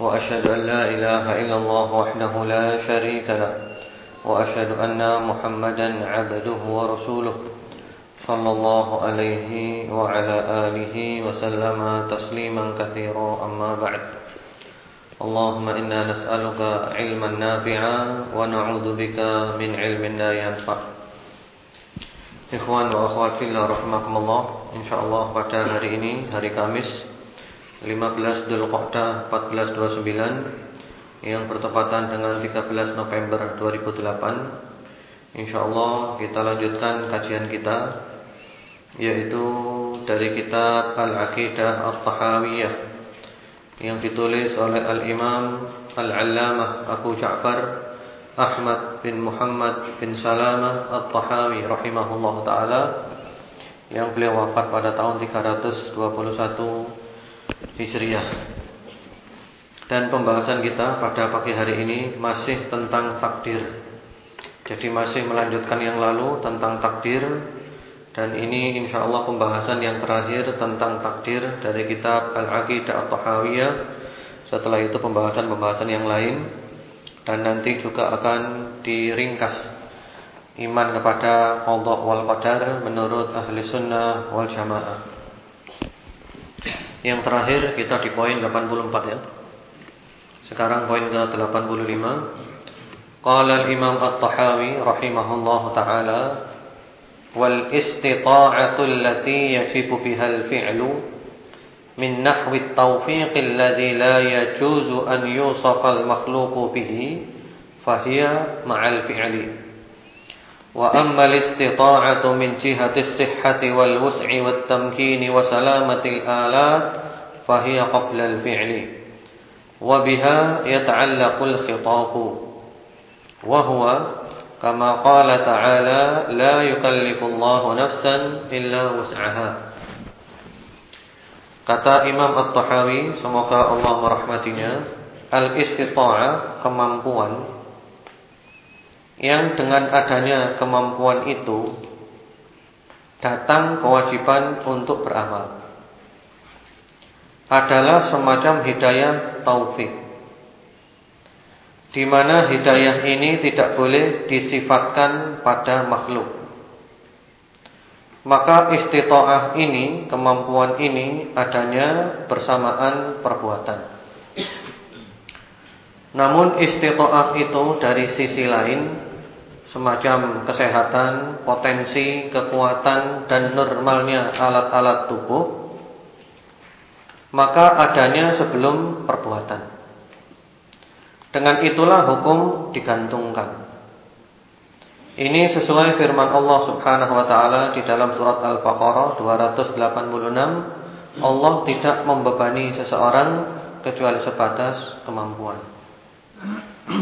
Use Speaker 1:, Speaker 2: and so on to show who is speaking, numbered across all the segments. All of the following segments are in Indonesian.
Speaker 1: وأشهد أن لا إله إلا الله وحده لا شريك له وأشهد أن محمدا عبده ورسوله صلى الله عليه وعلى آله وسلم تسليما كثيرا أما بعد. اللهم إنا نسألك علما نافعا ونعوذ بك من علم لا ينفع. Ikhwan wa akhwat fillah rahimakumullah Insyaallah pada hari ini hari Kamis 15 Dzulqa'dah 1429 yang bertepatan dengan 13 November 2008. Insyaallah kita lanjutkan kajian kita yaitu dari kitab Al-Aqidah At-Tahawiyah yang ditulis oleh Al-Imam Al-Allamah Abu Ja'far Ahmad bin Muhammad bin Salamah At-Tahawi rahimahullah taala yang beliau wafat pada tahun 321 Hijriah. Dan pembahasan kita pada pagi hari ini masih tentang takdir. Jadi masih melanjutkan yang lalu tentang takdir. Dan ini insya Allah pembahasan yang terakhir tentang takdir Dari kitab Al-Aqidah At-Tahawiyah. Setelah itu pembahasan-pembahasan yang lain. Dan nanti juga akan diringkas Iman kepada Allah wal Qadar menurut ahli sunnah wal jamaah yang terakhir kita di poin 84 ya. Sekarang poin ke-85. Qala al-Imam At-Tahawi rahimahullahu taala wal istita'atu allati yajibu biha al-fi'lu min nahwi at-tawfiq alladhi la yajuzu an yusafa al-makhluqu bihi ma'al fi'li. وأما الاستطاعة من جهة الصحة والوسع والتمكين وسلامة الآلات فهي قبل الفعل وبها يتعلق الخطاب وهو كما قال تعالى لا يكلف الله نفسا إلا وسعها Kata Imam At-Tahawi Semoga Allah merahmatinya Al-istita'ah Kemampuan yang dengan adanya kemampuan itu datang kewajiban untuk beramal. Adalah semacam hidayah taufik di mana hidayah ini tidak boleh disifatkan pada makhluk. Maka istitoah ini kemampuan ini adanya bersamaan perbuatan. Namun istitoah itu dari sisi lain semacam kesehatan, potensi, kekuatan dan normalnya alat-alat tubuh maka adanya sebelum perbuatan. Dengan itulah hukum digantungkan. Ini sesuai firman Allah Subhanahu wa taala di dalam surat Al-Baqarah 286, Allah tidak membebani seseorang kecuali sebatas kemampuan.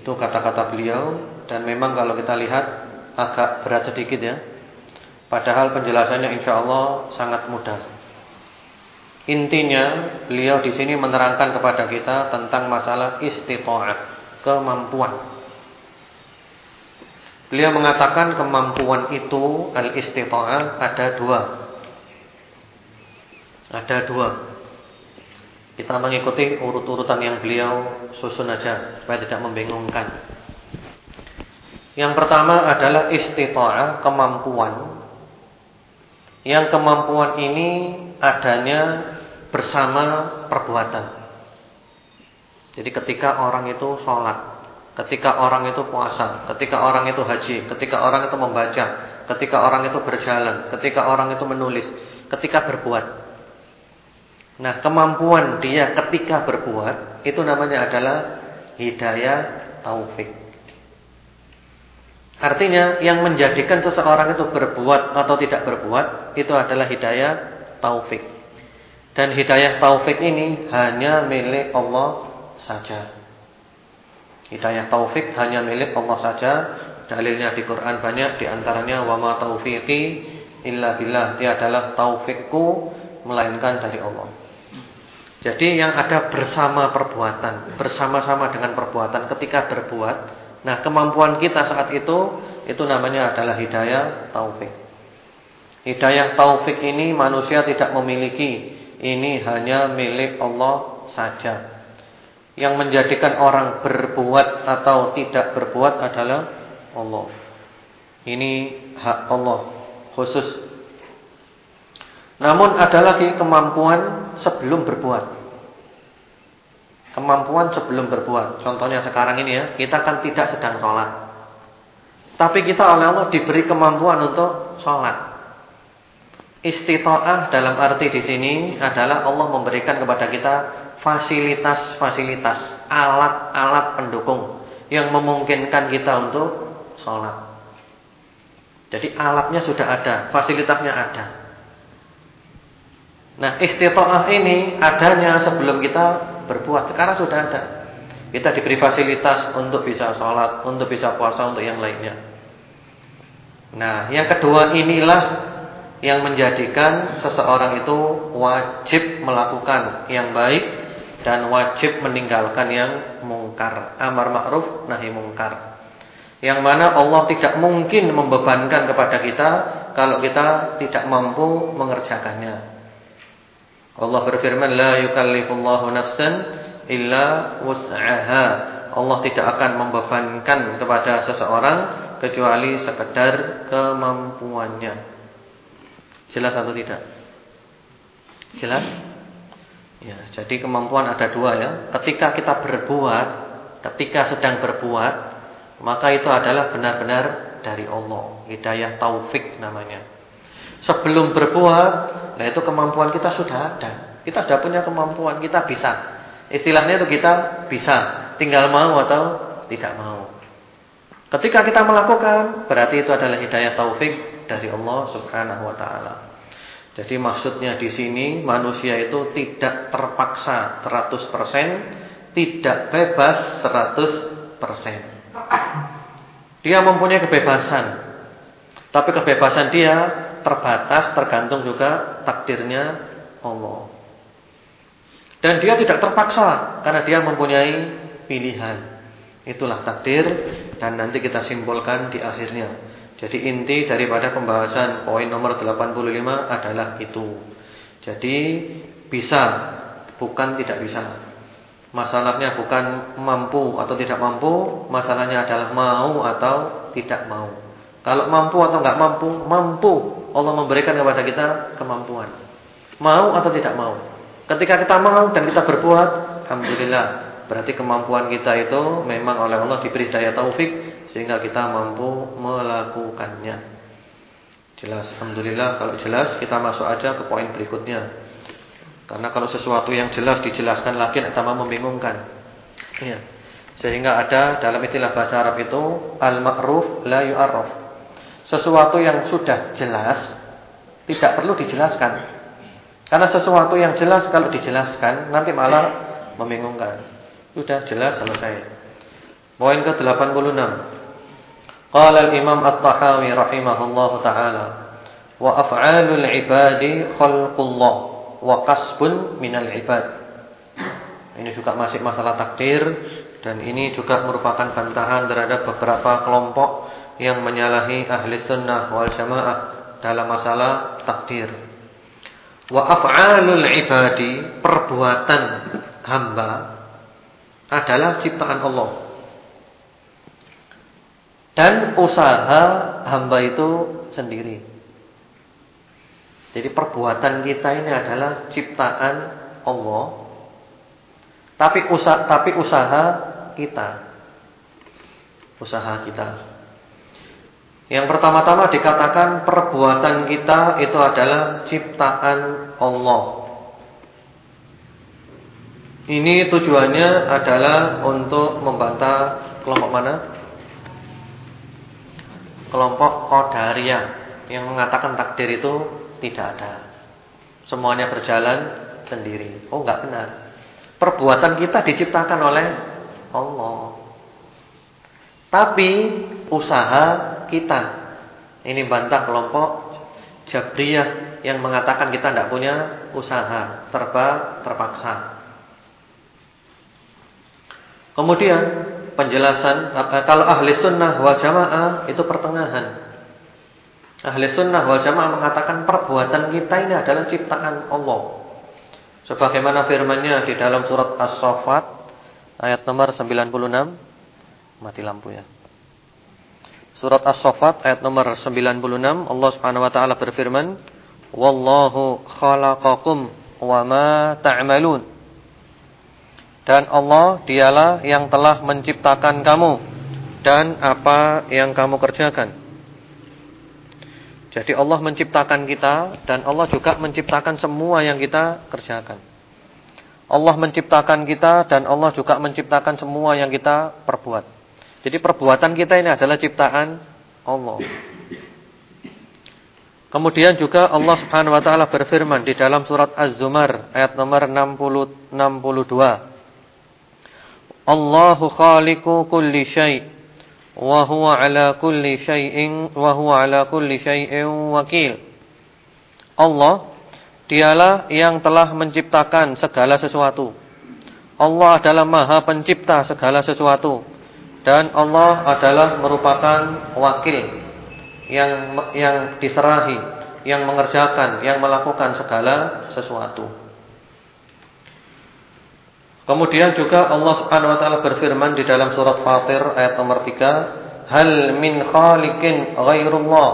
Speaker 1: Itu kata-kata beliau dan memang kalau kita lihat agak berat sedikit ya. Padahal penjelasannya insya Allah sangat mudah. Intinya beliau di sini menerangkan kepada kita tentang masalah istitoah, kemampuan. Beliau mengatakan kemampuan itu al-istitoah ada dua. Ada dua. Kita mengikuti urut-urutan yang beliau susun aja supaya tidak membingungkan. Yang pertama adalah istita'ah, kemampuan. Yang kemampuan ini adanya bersama perbuatan. Jadi ketika orang itu sholat, ketika orang itu puasa, ketika orang itu haji, ketika orang itu membaca, ketika orang itu berjalan, ketika orang itu menulis, ketika berbuat. Nah, kemampuan dia ketika berbuat itu namanya adalah hidayah taufik. Artinya yang menjadikan seseorang itu berbuat atau tidak berbuat itu adalah hidayah taufik. Dan hidayah taufik ini hanya milik Allah saja. Hidayah taufik hanya milik Allah saja. Dalilnya di Quran banyak di antaranya wa ma taufiqi illa billah. Dia adalah taufikku melainkan dari Allah. Jadi yang ada bersama perbuatan, bersama-sama dengan perbuatan ketika berbuat. Nah, kemampuan kita saat itu itu namanya adalah hidayah taufik. Hidayah taufik ini manusia tidak memiliki. Ini hanya milik Allah saja. Yang menjadikan orang berbuat atau tidak berbuat adalah Allah. Ini hak Allah khusus namun ada lagi kemampuan sebelum berbuat. Kemampuan sebelum berbuat. Contohnya sekarang ini ya, kita kan tidak sedang sholat. Tapi kita oleh Allah diberi kemampuan untuk sholat. Istitoah dalam arti di sini adalah Allah memberikan kepada kita fasilitas-fasilitas, alat-alat pendukung yang memungkinkan kita untuk sholat. Jadi alatnya sudah ada, fasilitasnya ada. Nah, istitoah ini adanya sebelum kita berbuat. Sekarang sudah ada. Kita diberi fasilitas untuk bisa sholat, untuk bisa puasa, untuk yang lainnya. Nah, yang kedua inilah yang menjadikan seseorang itu wajib melakukan yang baik dan wajib meninggalkan yang mungkar. Amar ma'ruf nahi mungkar. Yang mana Allah tidak mungkin membebankan kepada kita kalau kita tidak mampu mengerjakannya. Allah berfirman la yukallifullahu nafsan illa wus'aha. Allah tidak akan membebankan kepada seseorang kecuali sekedar kemampuannya. Jelas atau tidak? Jelas? Ya, jadi kemampuan ada dua ya. Ketika kita berbuat, ketika sedang berbuat, maka itu adalah benar-benar dari Allah. Hidayah taufik namanya. Sebelum berbuat, nah itu kemampuan kita sudah ada. Kita sudah punya kemampuan, kita bisa. Istilahnya itu kita bisa, tinggal mau atau tidak mau. Ketika kita melakukan, berarti itu adalah hidayah taufik dari Allah Subhanahu wa taala. Jadi maksudnya di sini manusia itu tidak terpaksa 100%, tidak bebas 100%. Dia mempunyai kebebasan. Tapi kebebasan dia terbatas tergantung juga takdirnya Allah. Dan dia tidak terpaksa karena dia mempunyai pilihan. Itulah takdir dan nanti kita simpulkan di akhirnya. Jadi inti daripada pembahasan poin nomor 85 adalah itu. Jadi bisa bukan tidak bisa. Masalahnya bukan mampu atau tidak mampu, masalahnya adalah mau atau tidak mau. Kalau mampu atau enggak mampu, mampu. Allah memberikan kepada kita kemampuan. Mau atau tidak mau. Ketika kita mau dan kita berbuat, alhamdulillah, berarti kemampuan kita itu memang oleh Allah diberi daya taufik sehingga kita mampu melakukannya. Jelas, alhamdulillah. Kalau jelas, kita masuk aja ke poin berikutnya. Karena kalau sesuatu yang jelas dijelaskan lagi tambah membingungkan. Iya. Sehingga ada dalam istilah bahasa Arab itu al-ma'ruf la yu'arraf. Sesuatu yang sudah jelas tidak perlu dijelaskan. Karena sesuatu yang jelas kalau dijelaskan nanti malah membingungkan. Sudah jelas selesai. Poin ke-86. Qala al-Imam At-Tahawi rahimahullahu taala wa af'alul ibadi khalqullah wa kasbun minal ibad. Ini juga masih masalah takdir dan ini juga merupakan bantahan terhadap beberapa kelompok yang menyalahi ahli sunnah wal jamaah dalam masalah takdir. Wa af'alul ibadi, perbuatan hamba adalah ciptaan Allah. Dan usaha hamba itu sendiri. Jadi perbuatan kita ini adalah ciptaan Allah. Tapi usaha tapi usaha kita. Usaha kita. Yang pertama-tama dikatakan perbuatan kita itu adalah ciptaan Allah. Ini tujuannya adalah untuk membantah kelompok mana? Kelompok Qadariyah yang mengatakan takdir itu tidak ada. Semuanya berjalan sendiri. Oh, enggak benar. Perbuatan kita diciptakan oleh Allah. Tapi usaha kita. Ini bantah kelompok Jabriyah yang mengatakan kita tidak punya usaha, serba terpaksa. Kemudian penjelasan kalau ahli sunnah wal jamaah itu pertengahan. Ahli sunnah wal jamaah mengatakan perbuatan kita ini adalah ciptaan Allah. Sebagaimana firman-Nya di dalam surat As-Saffat ayat nomor 96. Mati lampu ya. Surat As-Saffat ayat nomor 96 Allah Subhanahu wa taala berfirman, "Wallahu khalaqakum wa ma ta'malun." Dan Allah dialah yang telah menciptakan kamu dan apa yang kamu kerjakan. Jadi Allah menciptakan kita dan Allah juga menciptakan semua yang kita kerjakan. Allah menciptakan kita dan Allah juga menciptakan semua yang kita perbuat. Jadi perbuatan kita ini adalah ciptaan Allah. Kemudian juga Allah Subhanahu wa taala berfirman di dalam surat Az-Zumar ayat nomor 60 62. Allahu khaliqu kulli syai' wa huwa ala kulli syai'in wa huwa ala kulli syai'in wakil. Allah dialah yang telah menciptakan segala sesuatu. Allah adalah Maha Pencipta segala sesuatu dan Allah adalah merupakan wakil yang yang diserahi, yang mengerjakan, yang melakukan segala sesuatu. Kemudian juga Allah Subhanahu wa taala berfirman di dalam surat Fatir ayat nomor 3, "Hal min khaliqin ghairullah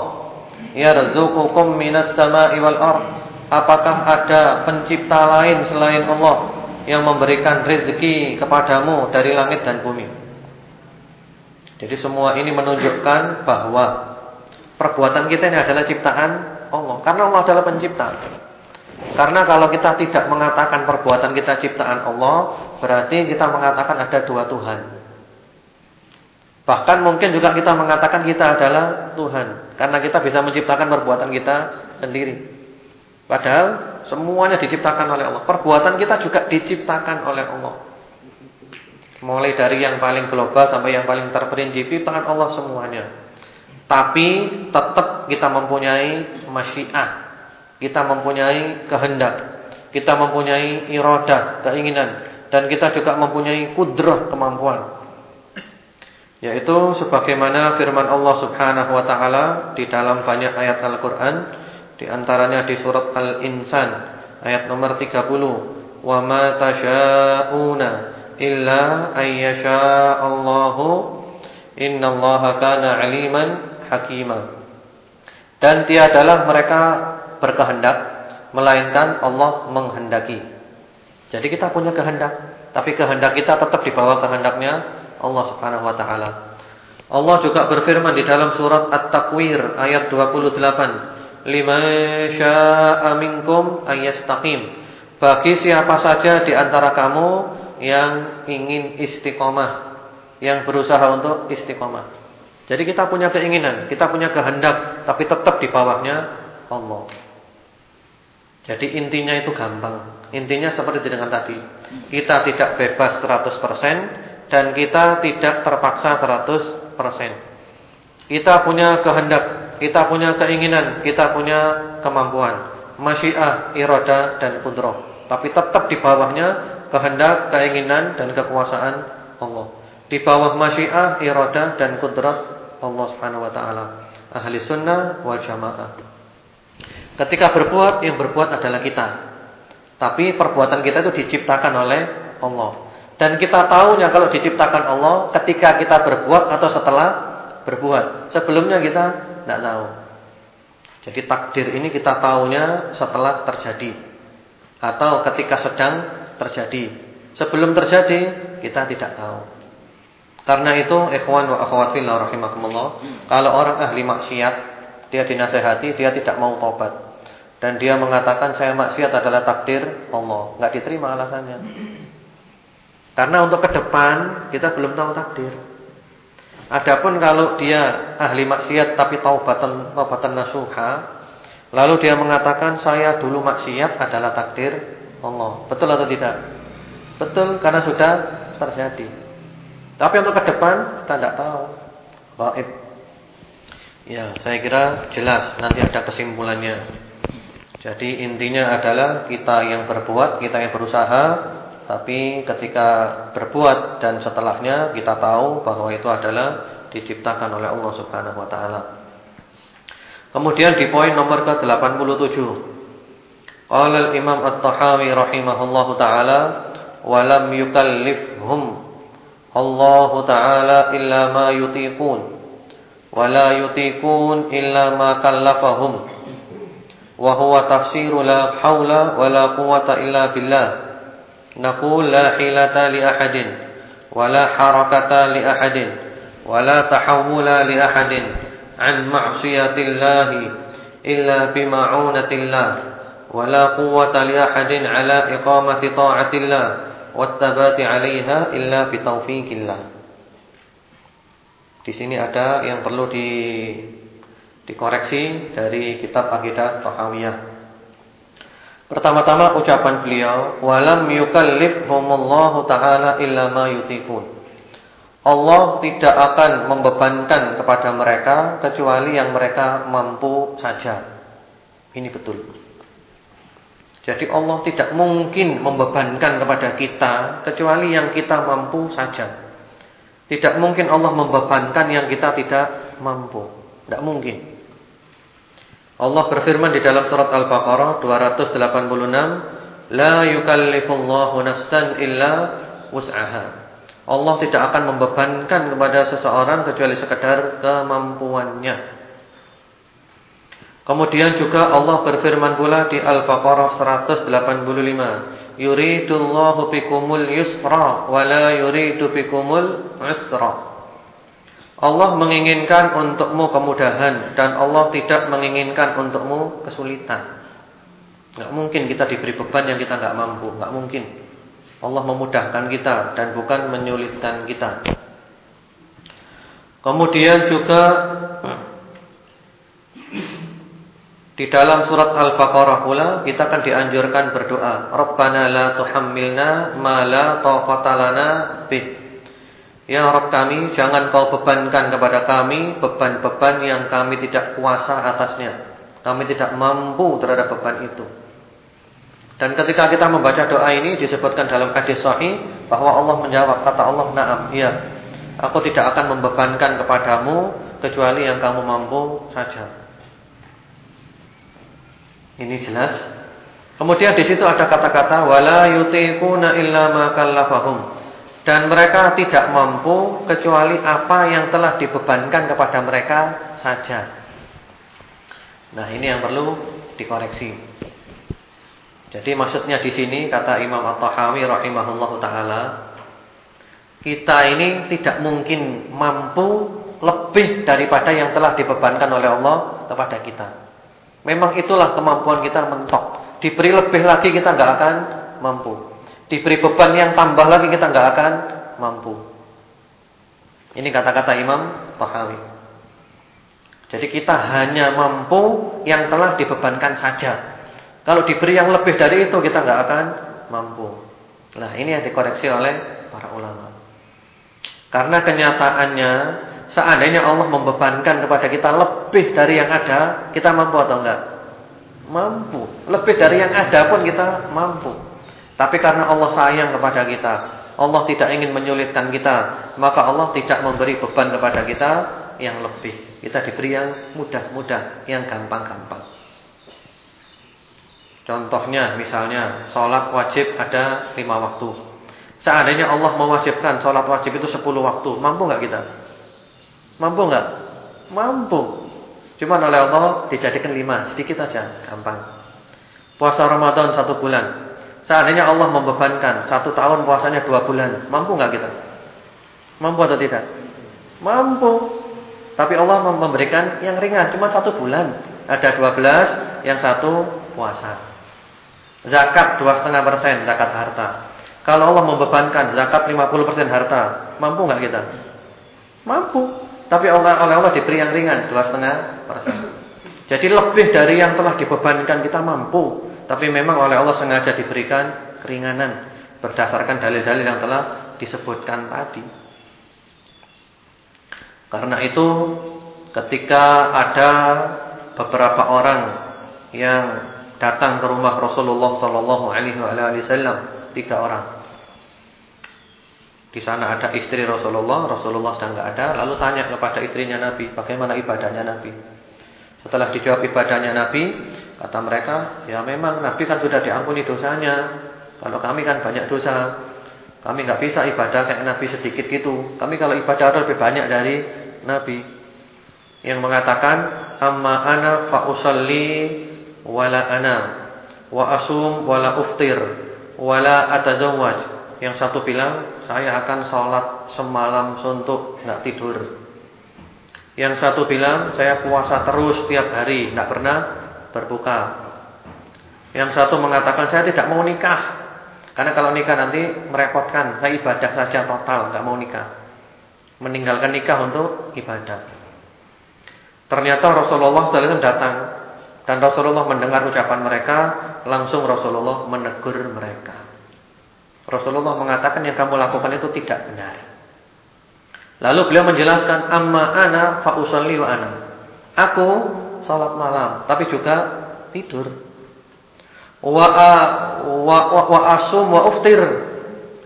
Speaker 1: yarzuqukum minas sama'i wal ard?" Apakah ada pencipta lain selain Allah yang memberikan rezeki kepadamu dari langit dan bumi? Jadi semua ini menunjukkan bahwa perbuatan kita ini adalah ciptaan Allah karena Allah adalah pencipta. Karena kalau kita tidak mengatakan perbuatan kita ciptaan Allah, berarti kita mengatakan ada dua Tuhan. Bahkan mungkin juga kita mengatakan kita adalah Tuhan, karena kita bisa menciptakan perbuatan kita sendiri. Padahal semuanya diciptakan oleh Allah. Perbuatan kita juga diciptakan oleh Allah. Mulai dari yang paling global sampai yang paling terperinci ciptaan Allah semuanya. Tapi tetap kita mempunyai masyiah kita mempunyai kehendak, kita mempunyai iradah, keinginan dan kita juga mempunyai kudrah, kemampuan. Yaitu sebagaimana firman Allah Subhanahu wa taala di dalam banyak ayat Al-Qur'an, di antaranya di surat Al-Insan ayat nomor 30, "Wa ma tasyauna illa ayyasha Allahu innallaha kana aliman hakima." Dan tiadalah mereka berkehendak melainkan Allah menghendaki. Jadi kita punya kehendak, tapi kehendak kita tetap di bawah kehendaknya Allah Subhanahu wa taala. Allah juga berfirman di dalam surat At-Takwir ayat 28, "Liman syaa'a minkum ayyastaqim." Bagi siapa saja di antara kamu yang ingin istiqomah, yang berusaha untuk istiqomah. Jadi kita punya keinginan, kita punya kehendak, tapi tetap di bawahnya Allah. Jadi intinya itu gampang. Intinya seperti dengan tadi. Kita tidak bebas 100% dan kita tidak terpaksa 100%. Kita punya kehendak, kita punya keinginan, kita punya kemampuan. Masyiah, irada dan kudroh. Tapi tetap di bawahnya kehendak, keinginan dan kekuasaan Allah. Di bawah masyiah, irada dan kudrat Allah Subhanahu wa taala. Ahli sunnah wal jamaah. Ketika berbuat, yang berbuat adalah kita. Tapi perbuatan kita itu diciptakan oleh Allah. Dan kita tahunya kalau diciptakan Allah ketika kita berbuat atau setelah berbuat. Sebelumnya kita tidak tahu. Jadi takdir ini kita tahunya setelah terjadi. Atau ketika sedang terjadi. Sebelum terjadi kita tidak tahu. Karena itu ikhwan wa akhwat fillah rahimakumullah, kalau orang ahli maksiat dia dinasehati, dia tidak mau tobat dan dia mengatakan saya maksiat adalah takdir Allah, nggak diterima alasannya. Karena untuk ke depan kita belum tahu takdir. Adapun kalau dia ahli maksiat tapi taubatan taubatan nasuha, lalu dia mengatakan saya dulu maksiat adalah takdir Allah. Betul atau tidak? Betul karena sudah terjadi. Tapi untuk ke depan kita tidak tahu. Baik. Ya, saya kira jelas nanti ada kesimpulannya. Jadi intinya adalah kita yang berbuat, kita yang berusaha, tapi ketika berbuat dan setelahnya kita tahu bahwa itu adalah diciptakan oleh Allah Subhanahu wa taala. Kemudian di poin nomor ke-87. Qala al-Imam At-Tahawi rahimahullahu taala wa lam yukallifhum Allah Ta'ala illa ma yutiqun wa la yutiqun illa ma kallafahum wa huwa tafsiru la hawla wa la quwwata illa billah naqul la hilata li ahadin wa la harakata li ahadin wa la tahawula li ahadin an ma'siyatillahi illa bima'unatillah wa la quwwata li ahadin ala iqamati ta'atillah wattabati 'alaiha illa bitaufiqillah. Di sini ada yang perlu di dikoreksi dari kitab Aqidah Tahawiyah. Pertama-tama ucapan beliau, "Walam yukallifhumullahu ta'ala illa ma yutiqun." Allah tidak akan membebankan kepada mereka kecuali yang mereka mampu saja. Ini betul. Jadi Allah tidak mungkin membebankan kepada kita kecuali yang kita mampu saja. Tidak mungkin Allah membebankan yang kita tidak mampu. Tidak mungkin. Allah berfirman di dalam surat Al-Baqarah 286, "La yukallifullahu nafsan illa wus'aha." Allah tidak akan membebankan kepada seseorang kecuali sekedar kemampuannya. Kemudian juga Allah berfirman pula di Al-Baqarah 185, "Yuridullahu bikumul yusra wa la yuridu bikumul usra." Allah menginginkan untukmu kemudahan dan Allah tidak menginginkan untukmu kesulitan. Enggak mungkin kita diberi beban yang kita enggak mampu, enggak mungkin. Allah memudahkan kita dan bukan menyulitkan kita. Kemudian juga di dalam surat Al-Baqarah pula kita akan dianjurkan berdoa, Rabbana la tuhammilna ma la taqata lana bih. Ya Rabb kami, jangan kau bebankan kepada kami beban-beban yang kami tidak kuasa atasnya. Kami tidak mampu terhadap beban itu. Dan ketika kita membaca doa ini disebutkan dalam hadis sahih bahwa Allah menjawab kata Allah, "Na'am, iya. Aku tidak akan membebankan kepadamu kecuali yang kamu mampu saja." Ini jelas. Kemudian di situ ada kata-kata wala yutiquna illa ma kallafahum. Dan mereka tidak mampu kecuali apa yang telah dibebankan kepada mereka saja. Nah, ini yang perlu dikoreksi. Jadi maksudnya di sini kata Imam At-Tahawi rahimahullahu taala, kita ini tidak mungkin mampu lebih daripada yang telah dibebankan oleh Allah kepada kita. Memang itulah kemampuan kita mentok. Diberi lebih lagi kita nggak akan mampu. Diberi beban yang tambah lagi kita nggak akan mampu. Ini kata-kata Imam Tahawi. Jadi kita hanya mampu yang telah dibebankan saja. Kalau diberi yang lebih dari itu kita nggak akan mampu. Nah ini yang dikoreksi oleh para ulama. Karena kenyataannya Seandainya Allah membebankan kepada kita lebih dari yang ada, kita mampu atau enggak? Mampu. Lebih dari yang ada pun kita mampu. Tapi karena Allah sayang kepada kita, Allah tidak ingin menyulitkan kita, maka Allah tidak memberi beban kepada kita yang lebih. Kita diberi yang mudah-mudah, yang gampang-gampang. Contohnya misalnya sholat wajib ada lima waktu. Seandainya Allah mewajibkan sholat wajib itu sepuluh waktu, mampu nggak kita? Mampu enggak? Mampu. Cuma oleh Allah dijadikan lima, sedikit aja, gampang. Puasa Ramadan satu bulan. Seandainya Allah membebankan satu tahun puasanya dua bulan, mampu enggak kita? Mampu atau tidak? Mampu. Tapi Allah memberikan yang ringan, cuma satu bulan. Ada dua belas, yang satu puasa. Zakat dua setengah persen, zakat harta. Kalau Allah membebankan zakat 50% harta, mampu enggak kita? Mampu. Tapi Allah oleh Allah diberi yang ringan dua setengah persen. Jadi lebih dari yang telah dibebankan kita mampu. Tapi memang oleh Allah sengaja diberikan keringanan berdasarkan dalil-dalil yang telah disebutkan tadi. Karena itu ketika ada beberapa orang yang datang ke rumah Rasulullah sallallahu alaihi wasallam, tiga orang. Di sana ada istri Rasulullah, Rasulullah sedang enggak ada, lalu tanya kepada istrinya Nabi, bagaimana ibadahnya Nabi? Setelah dijawab ibadahnya Nabi, kata mereka, ya memang Nabi kan sudah diampuni dosanya. Kalau kami kan banyak dosa. Kami nggak bisa ibadah kayak Nabi sedikit gitu. Kami kalau ibadah lebih banyak dari Nabi. Yang mengatakan, "Amma ana fa usalli wala ana wa asum wala uftir wala atazawwaj." Yang satu bilang, "Saya akan sholat semalam suntuk, nggak tidur." Yang satu bilang, "Saya puasa terus tiap hari, nggak pernah berbuka." Yang satu mengatakan, "Saya tidak mau nikah." Karena kalau nikah nanti merepotkan. Saya ibadah saja total, nggak mau nikah. Meninggalkan nikah untuk ibadah. Ternyata Rasulullah SAW datang dan Rasulullah mendengar ucapan mereka, langsung Rasulullah menegur mereka. Rasulullah mengatakan yang kamu lakukan itu tidak benar. Lalu beliau menjelaskan, "Amma ana fa usalli wa ana." Aku salat malam, tapi juga tidur wa wa wa, wa asum wa uftir.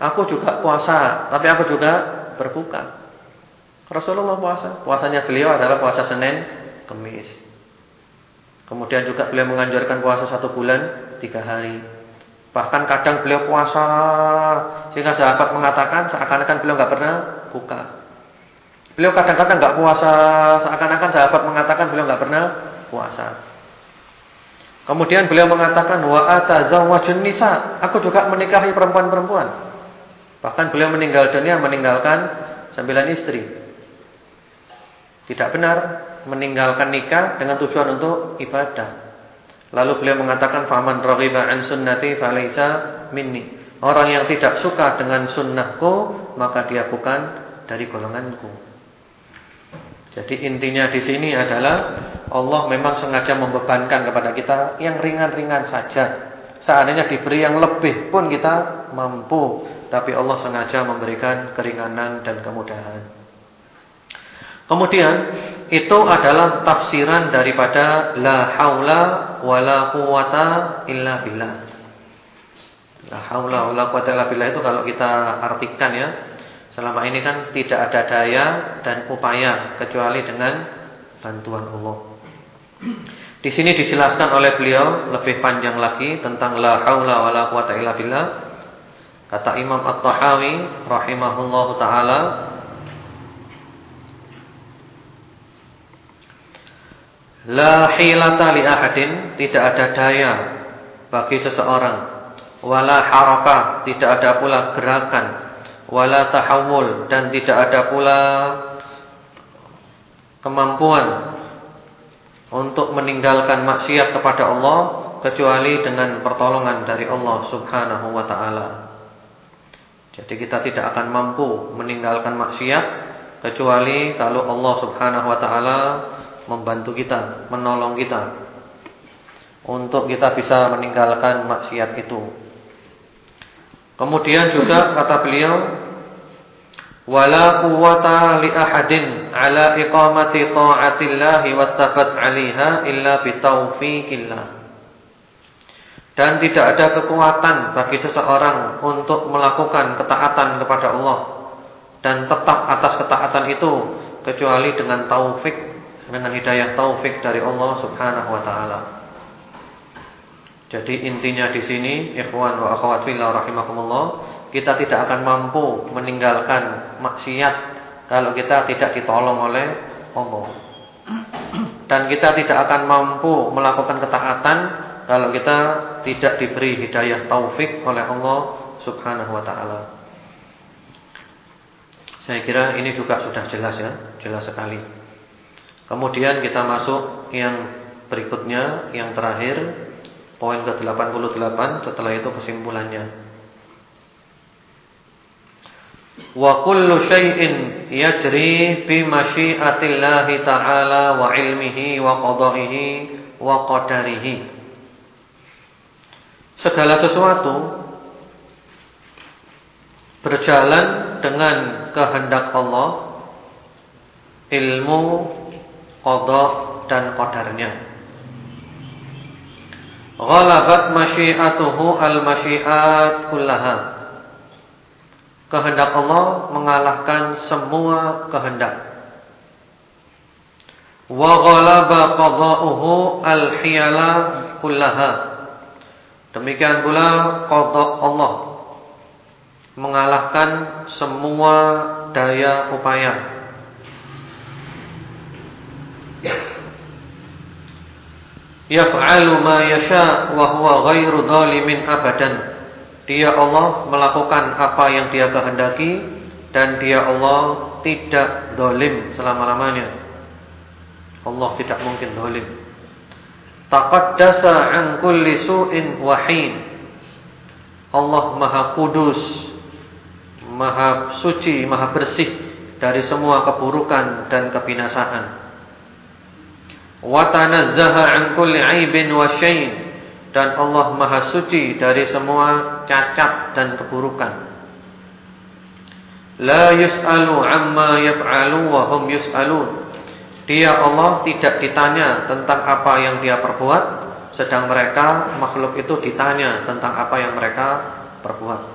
Speaker 1: Aku juga puasa, tapi aku juga berbuka. Rasulullah puasa. Puasanya beliau adalah puasa Senin, Kamis. Kemudian juga beliau menganjurkan puasa satu bulan tiga hari. Bahkan kadang beliau puasa sehingga sahabat mengatakan seakan-akan beliau nggak pernah buka. Beliau kadang-kadang nggak puasa, seakan-akan sahabat mengatakan beliau nggak pernah puasa. Kemudian beliau mengatakan wa atazawwajun nisa, aku juga menikahi perempuan-perempuan. Bahkan beliau meninggal dunia meninggalkan sembilan istri. Tidak benar meninggalkan nikah dengan tujuan untuk ibadah. Lalu beliau mengatakan faman raghiba an sunnati falaysa minni. Orang yang tidak suka dengan sunnahku maka dia bukan dari golonganku. Jadi intinya di sini adalah Allah memang sengaja membebankan kepada kita yang ringan-ringan saja. Seandainya diberi yang lebih pun kita mampu, tapi Allah sengaja memberikan keringanan dan kemudahan. Kemudian itu adalah tafsiran daripada la haula wala quwata illa billah. La haula wala quwata illa billah itu kalau kita artikan ya Selama ini kan tidak ada daya dan upaya kecuali dengan bantuan Allah. Di sini dijelaskan oleh beliau lebih panjang lagi tentang la haula wala quwata illa billah. Kata Imam At-Tahawi rahimahullahu taala La hilata li ahadin, tidak ada daya bagi seseorang. Wala haraka, tidak ada pula gerakan wala tahawul dan tidak ada pula kemampuan untuk meninggalkan maksiat kepada Allah kecuali dengan pertolongan dari Allah Subhanahu wa taala. Jadi kita tidak akan mampu meninggalkan maksiat kecuali kalau Allah Subhanahu wa taala membantu kita, menolong kita untuk kita bisa meninggalkan maksiat itu. Kemudian juga kata beliau wala quwwata li ahadin ala iqamati ta'atillah wattabat 'alaiha illa bitaufiqillah. Dan tidak ada kekuatan bagi seseorang untuk melakukan ketaatan kepada Allah dan tetap atas ketaatan itu kecuali dengan taufik dengan hidayah taufik dari Allah Subhanahu wa taala. Jadi intinya di sini ikhwan wa akhwat fillah rahimakumullah, kita tidak akan mampu meninggalkan maksiat kalau kita tidak ditolong oleh Allah. Dan kita tidak akan mampu melakukan ketaatan kalau kita tidak diberi hidayah taufik oleh Allah Subhanahu wa taala. Saya kira ini juga sudah jelas ya, jelas sekali. Kemudian kita masuk yang berikutnya, yang terakhir Poin ke-88 setelah itu kesimpulannya. Wa kullu syai'in yajri bi masyiatillahi ta'ala wa ilmihi wa qada'ihi wa qadarihi. Segala sesuatu berjalan dengan kehendak Allah, ilmu qada dan qadarnya. Ghalabat masyiatuhu al-masyiat kullaha. Kehendak Allah mengalahkan semua kehendak. Wa ghalaba qada'uhu al-hiyala kullaha. Demikian pula qada Allah mengalahkan semua daya upaya. Yaf'alu ma yasha wa huwa ghairu dhalimin abadan. Dia Allah melakukan apa yang dia kehendaki dan dia Allah tidak dolim selama-lamanya. Allah tidak mungkin dolim. Taqaddasa an kulli su'in wahin. Allah maha kudus, maha suci, maha bersih dari semua keburukan dan kebinasaan. Wa tanazzaha an kulli aibin wa syain dan Allah Maha Suci dari semua cacat dan keburukan. La yus'alu amma yaf'alu wa hum yus'alun. Dia Allah tidak ditanya tentang apa yang dia perbuat, sedang mereka makhluk itu ditanya tentang apa yang mereka perbuat.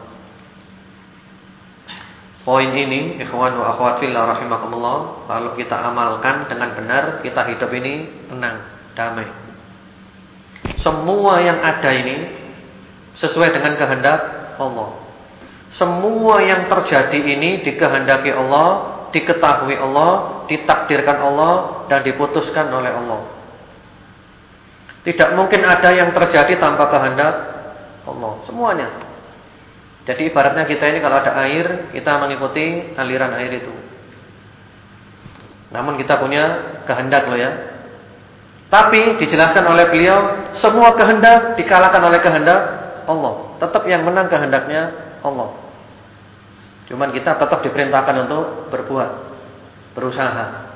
Speaker 1: Poin ini, ikhwan wa akhwat fillah rahimakumullah, kalau kita amalkan dengan benar, kita hidup ini tenang, damai. Semua yang ada ini sesuai dengan kehendak Allah. Semua yang terjadi ini dikehendaki Allah, diketahui Allah, ditakdirkan Allah dan diputuskan oleh Allah. Tidak mungkin ada yang terjadi tanpa kehendak Allah. Semuanya. Jadi ibaratnya kita ini kalau ada air, kita mengikuti aliran air itu. Namun kita punya kehendak loh ya. Tapi dijelaskan oleh beliau semua kehendak dikalahkan oleh kehendak Allah. Tetap yang menang kehendaknya Allah. Cuman kita tetap diperintahkan untuk berbuat, berusaha.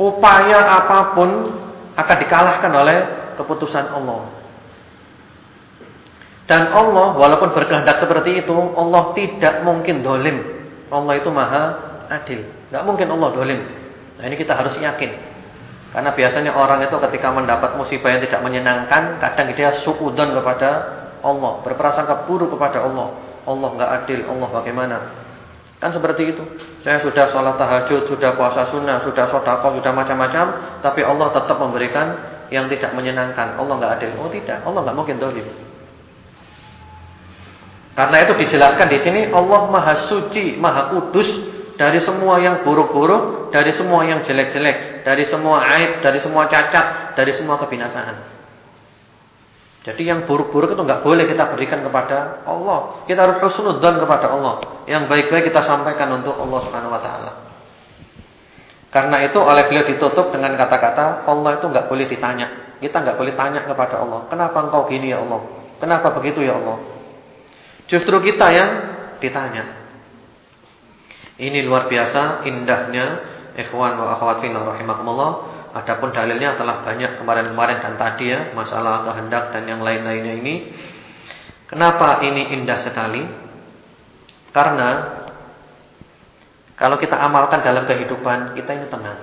Speaker 1: Upaya apa pun akan dikalahkan oleh keputusan Allah. Dan Allah walaupun berkehendak seperti itu, Allah tidak mungkin dolim. Allah itu maha adil. Tidak mungkin Allah dolim. Nah ini kita harus yakin. Karena biasanya orang itu ketika mendapat musibah yang tidak menyenangkan, kadang dia suudon kepada Allah, berprasangka buruk kepada Allah. Allah enggak adil, Allah bagaimana? Kan seperti itu. Saya sudah sholat tahajud, sudah puasa sunnah, sudah sedekah, sudah macam-macam, tapi Allah tetap memberikan yang tidak menyenangkan. Allah enggak adil. Oh tidak, Allah enggak mungkin zalim. Karena itu dijelaskan di sini Allah Maha Suci, Maha Kudus dari semua yang buruk-buruk, dari semua yang jelek-jelek, dari semua aib, dari semua cacat, dari semua kebinasaan. Jadi yang buruk-buruk itu nggak boleh kita berikan kepada Allah. Kita harus husnudzan kepada Allah. Yang baik-baik kita sampaikan untuk Allah Subhanahu wa taala. Karena itu oleh beliau ditutup dengan kata-kata Allah itu nggak boleh ditanya. Kita nggak boleh tanya kepada Allah, "Kenapa engkau gini ya Allah? Kenapa begitu ya Allah?" Justru kita yang ditanya. Ini luar biasa indahnya ikhwan wa akhwat fillah rahimakumullah. Adapun dalilnya telah banyak kemarin-kemarin dan tadi ya, masalah kehendak dan yang lain-lainnya ini. Kenapa ini indah sekali? Karena kalau kita amalkan dalam kehidupan, kita ini tenang.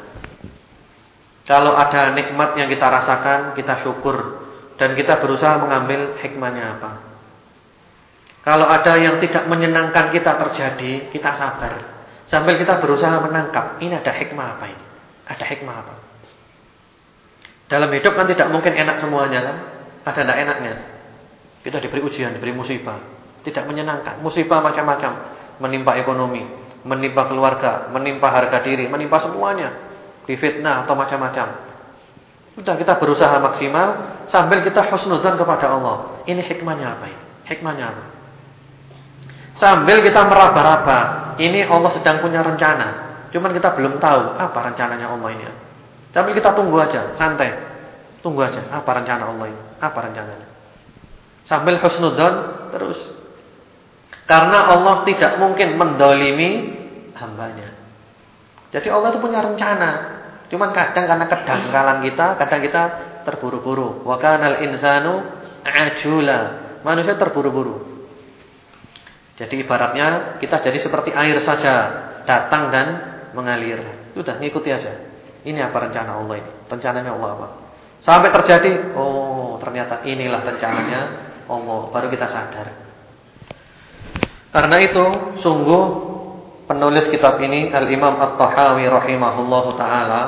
Speaker 1: Kalau ada nikmat yang kita rasakan, kita syukur dan kita berusaha mengambil hikmahnya apa. Kalau ada yang tidak menyenangkan kita terjadi, kita sabar. Sambil kita berusaha menangkap, ini ada hikmah apa ini? Ada hikmah apa? Dalam hidup kan tidak mungkin enak semuanya kan? Ada tidak enaknya. Kita diberi ujian, diberi musibah. Tidak menyenangkan. Musibah macam-macam. Menimpa ekonomi, menimpa keluarga, menimpa harga diri, menimpa semuanya. Difitnah atau macam-macam. Sudah kita berusaha maksimal sambil kita husnudzan kepada Allah. Ini hikmahnya apa ini? Hikmahnya apa? Sambil kita meraba-raba ini Allah sedang punya rencana. Cuman kita belum tahu apa rencananya Allah ini. Tapi kita tunggu aja, santai. Tunggu aja, apa rencana Allah ini? Apa rencananya? Sambil husnudzon terus. Karena Allah tidak mungkin mendolimi hambanya. Jadi Allah itu punya rencana. Cuman kadang karena kedangkalan kita, kadang kita terburu-buru. Wa kanal insanu ajula. Manusia terburu-buru. Jadi ibaratnya kita jadi seperti air saja. datang dan mengalir. Sudah ngikuti aja. Ini apa rencana Allah ini? Rencananya Allah apa? Sampai terjadi, oh ternyata inilah rencananya Allah. Baru kita sadar. Karena itu sungguh penulis kitab ini Al-Imam At-Tahawi rahimahullahu taala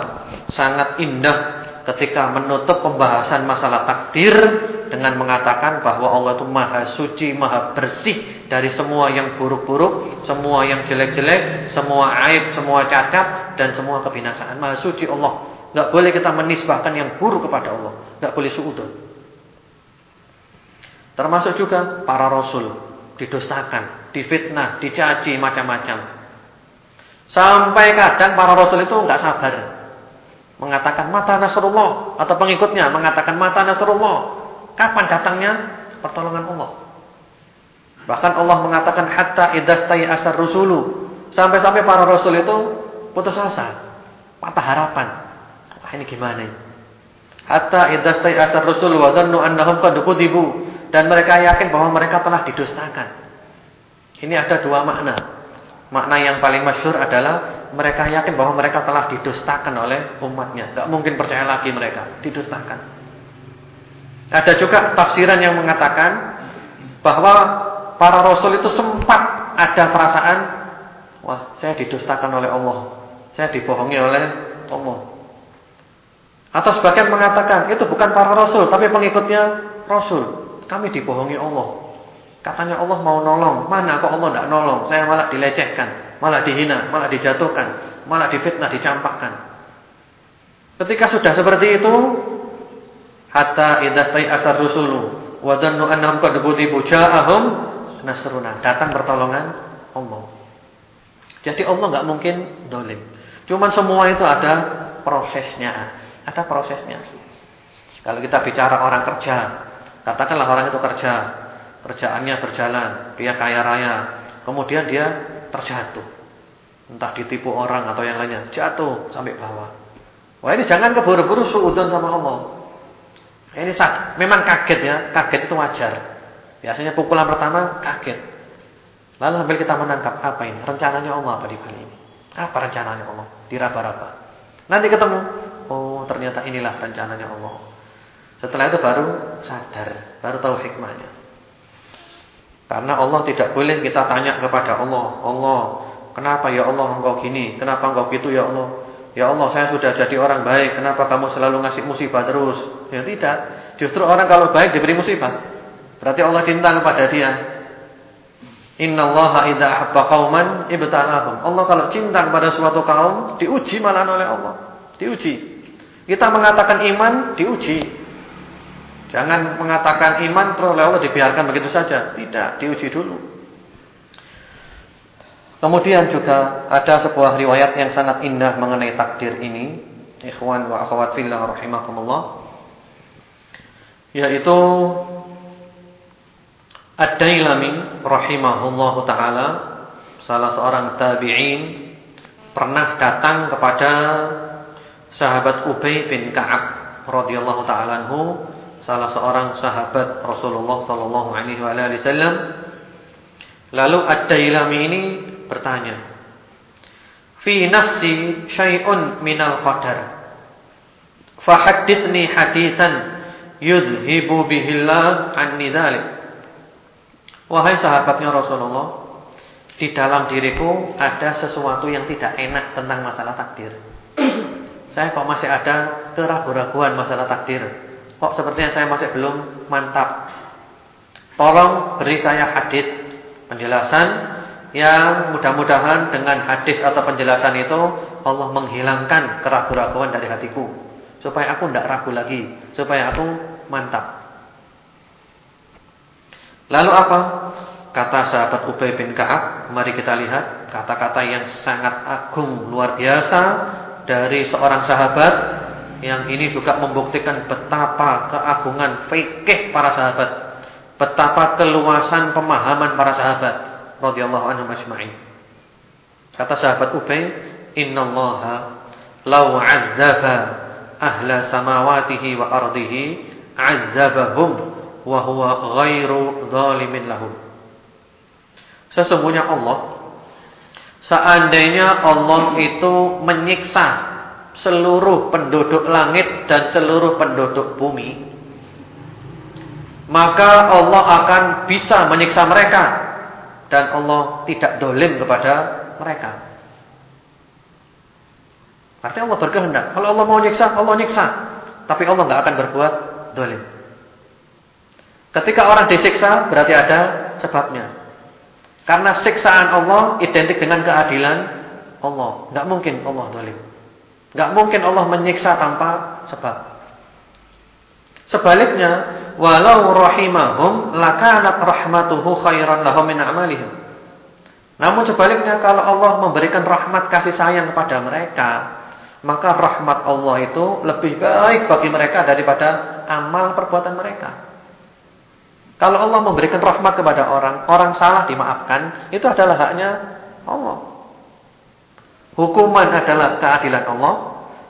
Speaker 1: sangat indah ketika menutup pembahasan masalah takdir dengan mengatakan bahwa Allah itu maha suci, maha bersih dari semua yang buruk-buruk, semua yang jelek-jelek, semua aib, semua cacat dan semua kebinasaan. Maha suci Allah. Enggak boleh kita menisbahkan yang buruk kepada Allah. Enggak boleh suudzon. Termasuk juga para rasul didustakan, difitnah, dicaci macam-macam. Sampai kadang para rasul itu enggak sabar. Mengatakan mata Nasrullah atau pengikutnya mengatakan mata Nasrullah Kapan datangnya pertolongan Allah? Bahkan Allah mengatakan hatta idastai asar rusulu. Sampai-sampai para rasul itu putus asa, patah harapan. Wah, ini gimana ini? Hatta idastai asar rusulu wa dhannu annahum qad kudibu dan mereka yakin bahwa mereka telah didustakan. Ini ada dua makna. Makna yang paling masyhur adalah mereka yakin bahwa mereka telah didustakan oleh umatnya. Tidak mungkin percaya lagi mereka, didustakan. Ada juga tafsiran yang mengatakan bahwa para rasul itu sempat ada perasaan wah, saya didustakan oleh Allah. Saya dibohongi oleh Allah. Atau sebagian mengatakan itu bukan para rasul tapi pengikutnya rasul. Kami dibohongi Allah. Katanya Allah mau nolong, mana kok Allah tidak nolong? Saya malah dilecehkan, malah dihina, malah dijatuhkan, malah difitnah, dicampakkan. Ketika sudah seperti itu, hatta idza asar rusulu wa dhannu annahum qad budibu ja'ahum nasruna. Datang pertolongan Allah. Jadi Allah enggak mungkin dolim. Cuman semua itu ada prosesnya. Ada prosesnya. Kalau kita bicara orang kerja, katakanlah orang itu kerja, kerjaannya berjalan, dia kaya raya, kemudian dia terjatuh. Entah ditipu orang atau yang lainnya, jatuh sampai bawah. Wah, ini jangan keburu-buru suudzon sama Allah. Ini memang kaget ya, kaget itu wajar. Biasanya pukulan pertama kaget. Lalu sambil kita menangkap apa ini? Rencananya Allah apa di kali ini? Apa rencananya Allah? Diraba-raba. Nanti ketemu, oh ternyata inilah rencananya Allah. Setelah itu baru sadar, baru tahu hikmahnya. Karena Allah tidak boleh kita tanya kepada Allah, Allah, kenapa ya Allah engkau gini? Kenapa engkau gitu ya Allah? Ya Allah saya sudah jadi orang baik Kenapa kamu selalu ngasih musibah terus? Ya tidak. Justru orang kalau baik diberi musibah. Berarti Allah cinta kepada dia. Inna Allah idha ahabba qawman ibtalahum. Allah kalau cinta kepada suatu kaum Diuji malah oleh Allah. Diuji. Kita mengatakan iman diuji Jangan mengatakan iman terus Allah dibiarkan begitu saja. Tidak, diuji dulu. Kemudian juga ada sebuah riwayat yang sangat indah mengenai takdir ini, ikhwan wa akhwat fillah rahimakumullah. Yaitu Ad-Dailami rahimahullahu taala, salah seorang tabi'in pernah datang kepada sahabat Ubay bin Ka'ab radhiyallahu taala salah seorang sahabat Rasulullah sallallahu alaihi wasallam. Lalu Ad-Dailami ini bertanya. Fi nafsi syai'un minal qadar. Fahaddithni hadithan yudhibu bihillah anni dhalik. Wahai sahabatnya Rasulullah, di dalam diriku ada sesuatu yang tidak enak tentang masalah takdir. Saya kok masih ada keraguan-raguan masalah takdir. Kok sepertinya saya masih belum mantap. Tolong beri saya hadis penjelasan yang mudah-mudahan dengan hadis atau penjelasan itu Allah menghilangkan keraguan-keraguan dari hatiku supaya aku tidak ragu lagi, supaya aku mantap. Lalu apa? Kata sahabat Ubay bin Ka'ab, mari kita lihat kata-kata yang sangat agung luar biasa dari seorang sahabat yang ini juga membuktikan betapa keagungan fikih para sahabat, betapa keluasan pemahaman para sahabat radhiyallahu anhum ajma'in. Kata sahabat Ubay, "Innallaha law 'adzaba ahla samawatihi wa ardihi 'adzabahum wa huwa ghairu zalimin lahum." Sesungguhnya Allah Seandainya Allah itu menyiksa seluruh penduduk langit dan seluruh penduduk bumi, maka Allah akan bisa menyiksa mereka dan Allah tidak dolim kepada mereka. Artinya Allah berkehendak. Kalau Allah mau nyiksa, Allah nyiksa. Tapi Allah nggak akan berbuat dolim. Ketika orang disiksa, berarti ada sebabnya. Karena siksaan Allah identik dengan keadilan Allah. Enggak mungkin Allah zalim. Enggak mungkin Allah menyiksa tanpa sebab. Sebaliknya, walau rahimahum lakanat rahmatuhu khairan lahum min a'malihim. Namun sebaliknya kalau Allah memberikan rahmat kasih sayang kepada mereka, maka rahmat Allah itu lebih baik bagi mereka daripada amal perbuatan mereka. Kalau Allah memberikan rahmat kepada orang, orang salah dimaafkan, itu adalah haknya Allah. Hukuman adalah keadilan Allah,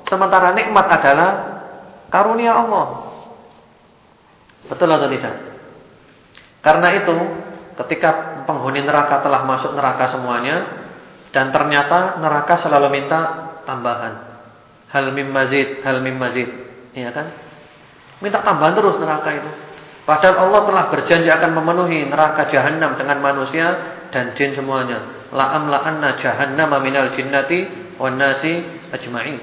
Speaker 1: sementara nikmat adalah karunia Allah. Betul atau tidak? Karena itu, ketika penghuni neraka telah masuk neraka semuanya, dan ternyata neraka selalu minta tambahan. Hal mim mazid, hal mim mazid. Iya kan? Minta tambahan terus neraka itu. Padahal Allah telah berjanji akan memenuhi neraka jahanam dengan manusia dan jin semuanya. La'am la'anna jahannama minal jinnati wan nasi ajma'in.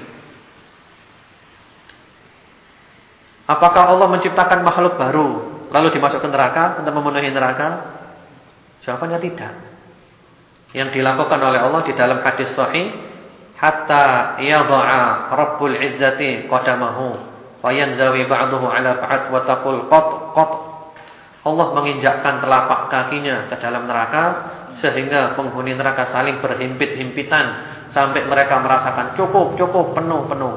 Speaker 1: Apakah Allah menciptakan makhluk baru lalu dimasukkan neraka untuk memenuhi neraka? Jawabannya tidak. Yang dilakukan oleh Allah di dalam hadis sahih hatta yadha'a Rabbul Izzati qadamahu Fayanzawi ba'duhu ala ba'd wa taqul qat qat. Allah menginjakkan telapak kakinya ke dalam neraka sehingga penghuni neraka saling berhimpit-himpitan sampai mereka merasakan cukup, cukup, penuh, penuh.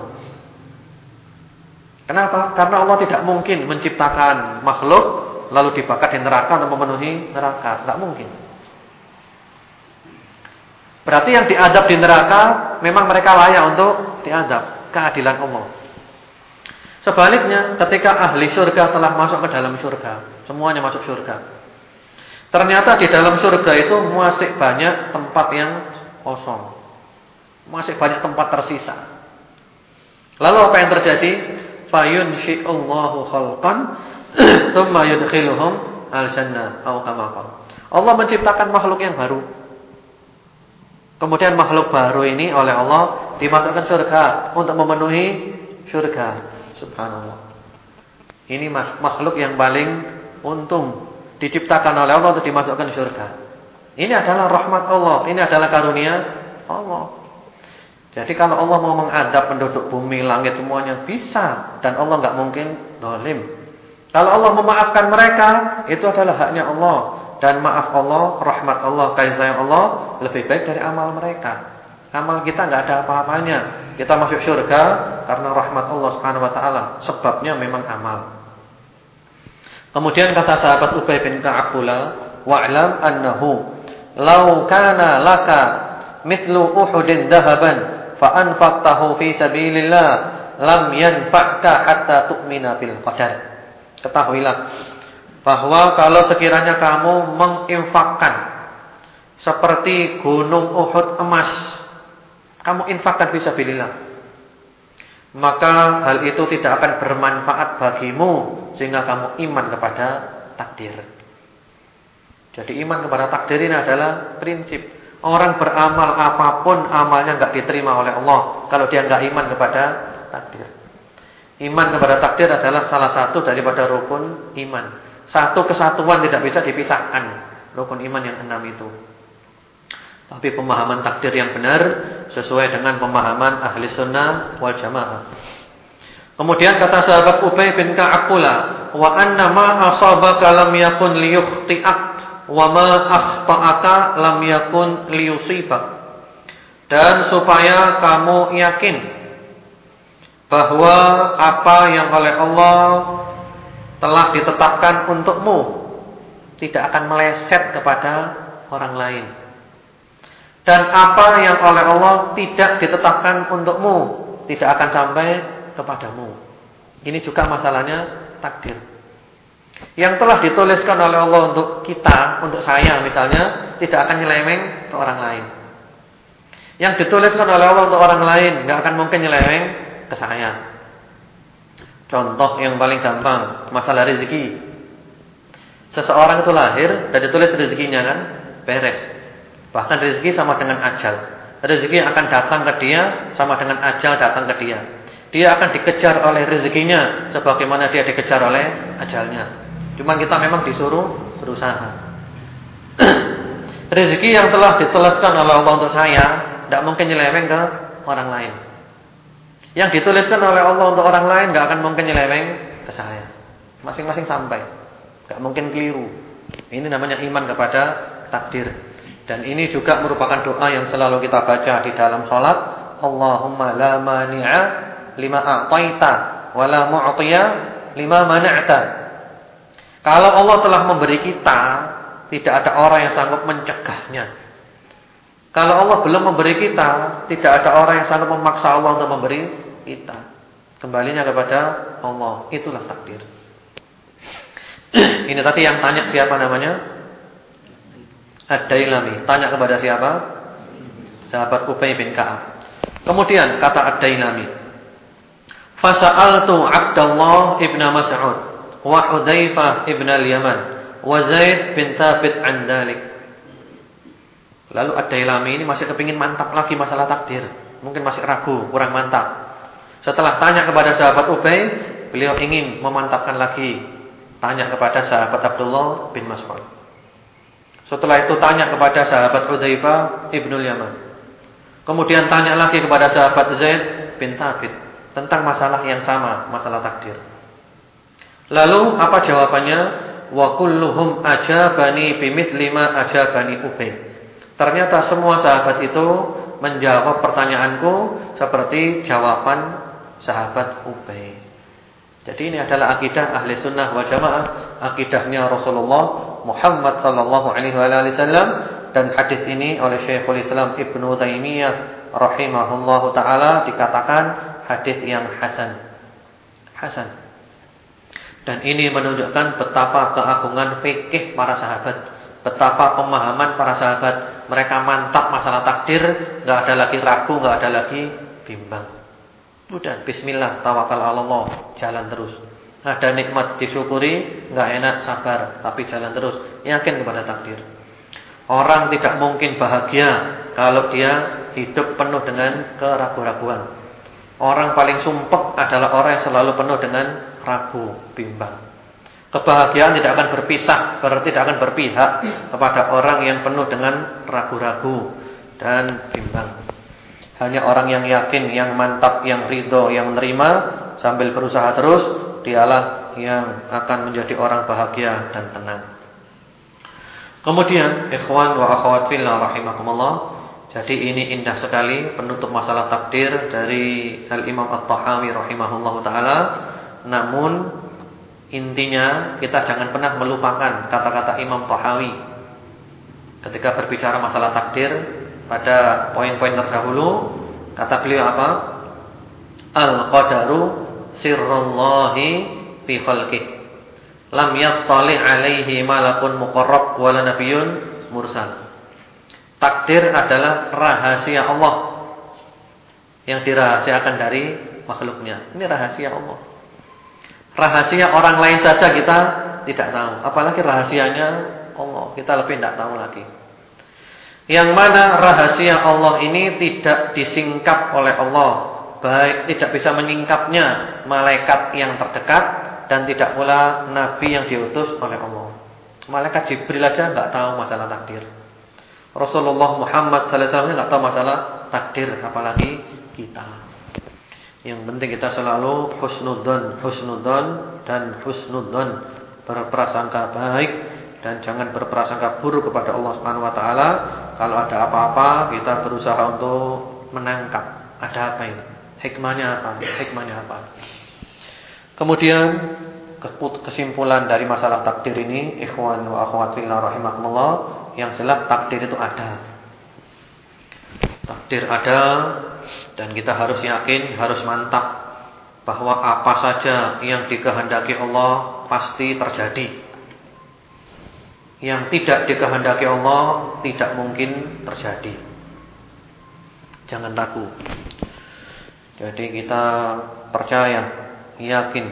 Speaker 1: Kenapa? Karena Allah tidak mungkin menciptakan makhluk lalu dibakar di neraka untuk memenuhi neraka. Tidak mungkin. Berarti yang diadab di neraka memang mereka layak untuk diadab. Keadilan Allah. Sebaliknya, ketika ahli surga telah masuk ke dalam surga, semuanya masuk surga. Ternyata di dalam surga itu masih banyak tempat yang kosong. Masih banyak tempat tersisa. Lalu apa yang terjadi? Fayunshi'allahu khalqan thumma yudkhiluhum al-jannah aw kama Allah menciptakan makhluk yang baru. Kemudian makhluk baru ini oleh Allah dimasukkan surga untuk memenuhi surga. Subhanallah. Ini makhluk yang paling untung diciptakan oleh Allah untuk dimasukkan surga. Ini adalah rahmat Allah, ini adalah karunia Allah. Jadi kalau Allah mau mengadab penduduk bumi, langit semuanya bisa dan Allah nggak mungkin dolim. Kalau Allah memaafkan mereka, itu adalah haknya Allah dan maaf Allah, rahmat Allah, kasih sayang Allah lebih baik dari amal mereka. Amal kita nggak ada apa-apanya. Kita masuk surga karena rahmat Allah Subhanahu wa taala. Sebabnya memang amal. Kemudian kata sahabat Ubay bin Ka'ab pula, "Wa'lam annahu law kana laka mithlu Uhudin dahaban fa anfaqtahu fi sabilillah lam yanfa'ka hatta tu'mina bil qadar." Ketahuilah bahwa kalau sekiranya kamu menginfakkan seperti gunung Uhud emas kamu infakkan fisabilillah. Maka hal itu tidak akan bermanfaat bagimu sehingga kamu iman kepada takdir. Jadi iman kepada takdir ini adalah prinsip. Orang beramal apa pun amalnya enggak diterima oleh Allah kalau dia enggak iman kepada takdir. Iman kepada takdir adalah salah satu daripada rukun iman. Satu kesatuan tidak bisa dipisahkan. Rukun iman yang enam itu. Tapi pemahaman takdir yang benar sesuai dengan pemahaman ahli sunnah wal jamaah. Kemudian kata sahabat Ubay bin Ka'ab pula, wa anna ma asabaka lam yakun liyukhti'ak wa ma akhta'aka lam yakun liyusibak. Dan supaya kamu yakin bahwa apa yang oleh Allah telah ditetapkan untukmu tidak akan meleset kepada orang lain. Dan apa yang oleh Allah tidak ditetapkan untukmu tidak akan sampai kepadamu. Ini juga masalahnya takdir. Yang telah dituliskan oleh Allah untuk kita, untuk saya misalnya, tidak akan nyeleweng ke orang lain. Yang dituliskan oleh Allah untuk orang lain nggak akan mungkin nyeleweng ke saya. Contoh yang paling gampang, masalah rezeki. Seseorang itu lahir dan ditulis rezekinya kan beres. Bahkan rezeki sama dengan ajal. Rezeki akan datang ke dia sama dengan ajal datang ke dia. Dia akan dikejar oleh rezekinya sebagaimana dia dikejar oleh ajalnya. Cuma kita memang disuruh berusaha. rezeki yang telah dituliskan oleh Allah untuk saya tidak mungkin nyeleweng ke orang lain. Yang dituliskan oleh Allah untuk orang lain nggak akan mungkin nyeleweng ke saya. Masing-masing sampai. nggak mungkin keliru. Ini namanya iman kepada takdir. Dan ini juga merupakan doa yang selalu kita baca di dalam sholat. Allahumma la mani'a lima a'taita wa la mu'tiya lima mana'ta. Kalau Allah telah memberi kita, tidak ada orang yang sanggup mencegahnya. Kalau Allah belum memberi kita, tidak ada orang yang sanggup memaksa Allah untuk memberi kita. Kembalinya kepada Allah. Itulah takdir. Ini tadi yang tanya siapa namanya? Ad-Dailami. Tanya kepada siapa? Sahabat Ubay bin Ka'ab. Kemudian kata Ad-Dailami. Fasa'altu Abdullah ibn Mas'ud wa Hudzaifah ibn al-Yaman wa Zaid bin Thabit an dalik. Lalu Ad-Dailami ini masih kepingin mantap lagi masalah takdir. Mungkin masih ragu, kurang mantap. Setelah tanya kepada sahabat Ubay, beliau ingin memantapkan lagi. Tanya kepada sahabat Abdullah bin Mas'ud. Setelah itu tanya kepada sahabat Hudzaifah ibnu Yaman. Kemudian tanya lagi kepada sahabat Zaid bin Thabit tentang masalah yang sama, masalah takdir. Lalu apa jawabannya? Wa kulluhum ajabani bimithli ma ajabani Ubay. Ternyata semua sahabat itu menjawab pertanyaanku seperti jawaban sahabat Ubay. Jadi ini adalah akidah ahli sunnah wal jamaah, akidahnya Rasulullah Muhammad sallallahu alaihi wasallam dan hadis ini oleh Syekhul Islam Ibnu Taimiyah rahimahullahu taala dikatakan hadis yang hasan. Hasan. Dan ini menunjukkan betapa keagungan fikih para sahabat, betapa pemahaman para sahabat mereka mantap masalah takdir, nggak ada lagi ragu, nggak ada lagi bimbang. Udah bismillah, tawakal Allah, jalan terus. Ada nikmat disyukuri, nggak enak sabar, tapi jalan terus, yakin kepada takdir. Orang tidak mungkin bahagia kalau dia hidup penuh dengan keraguan-raguan. Orang paling sumpek adalah orang yang selalu penuh dengan ragu, bimbang. Kebahagiaan tidak akan berpisah, berarti tidak akan berpihak kepada orang yang penuh dengan ragu-ragu dan bimbang. Hanya orang yang yakin, yang mantap, yang ridho, yang menerima sambil berusaha terus, dialah yang akan menjadi orang bahagia dan tenang. Kemudian, ikhwan wa akhwat fillah rahimakumullah. Jadi ini indah sekali penutup masalah takdir dari Al-Imam At-Tahawi rahimahullahu taala. Namun Intinya kita jangan pernah melupakan kata-kata Imam Tahawi ketika berbicara masalah takdir pada poin-poin terdahulu kata beliau apa? Al-qadaru sirrullahi fi khalqih. Lam yattali alaihi malakun muqarrab wala nabiyyun mursal. Takdir adalah rahasia Allah yang dirahasiakan dari makhluknya. Ini rahasia Allah. Rahasia orang lain saja kita tidak tahu, apalagi rahasianya Allah. Kita lebih tidak tahu lagi. Yang mana rahasia Allah ini tidak disingkap oleh Allah, baik tidak bisa menyingkapnya malaikat yang terdekat dan tidak pula nabi yang diutus oleh Allah. Malaikat Jibril aja nggak tahu masalah takdir. Rasulullah Muhammad sallallahu alaihi tahu masalah takdir apalagi kita. Yang penting kita selalu husnudzon, husnudzon dan husnudzon, berprasangka baik dan jangan berprasangka buruk kepada Allah Subhanahu wa taala. Kalau ada apa-apa, kita berusaha untuk menangkap ada apa ini? Hikmahnya apa? Hikmahnya apa? Kemudian kesimpulan dari masalah takdir ini, ikhwan wa akhwat fillah rahimakumullah, yang jelas takdir itu ada. Takdir ada dan kita harus yakin, harus mantap bahwa apa saja yang dikehendaki Allah pasti terjadi. Yang tidak dikehendaki Allah tidak mungkin terjadi. Jangan ragu. Jadi kita percaya, yakin,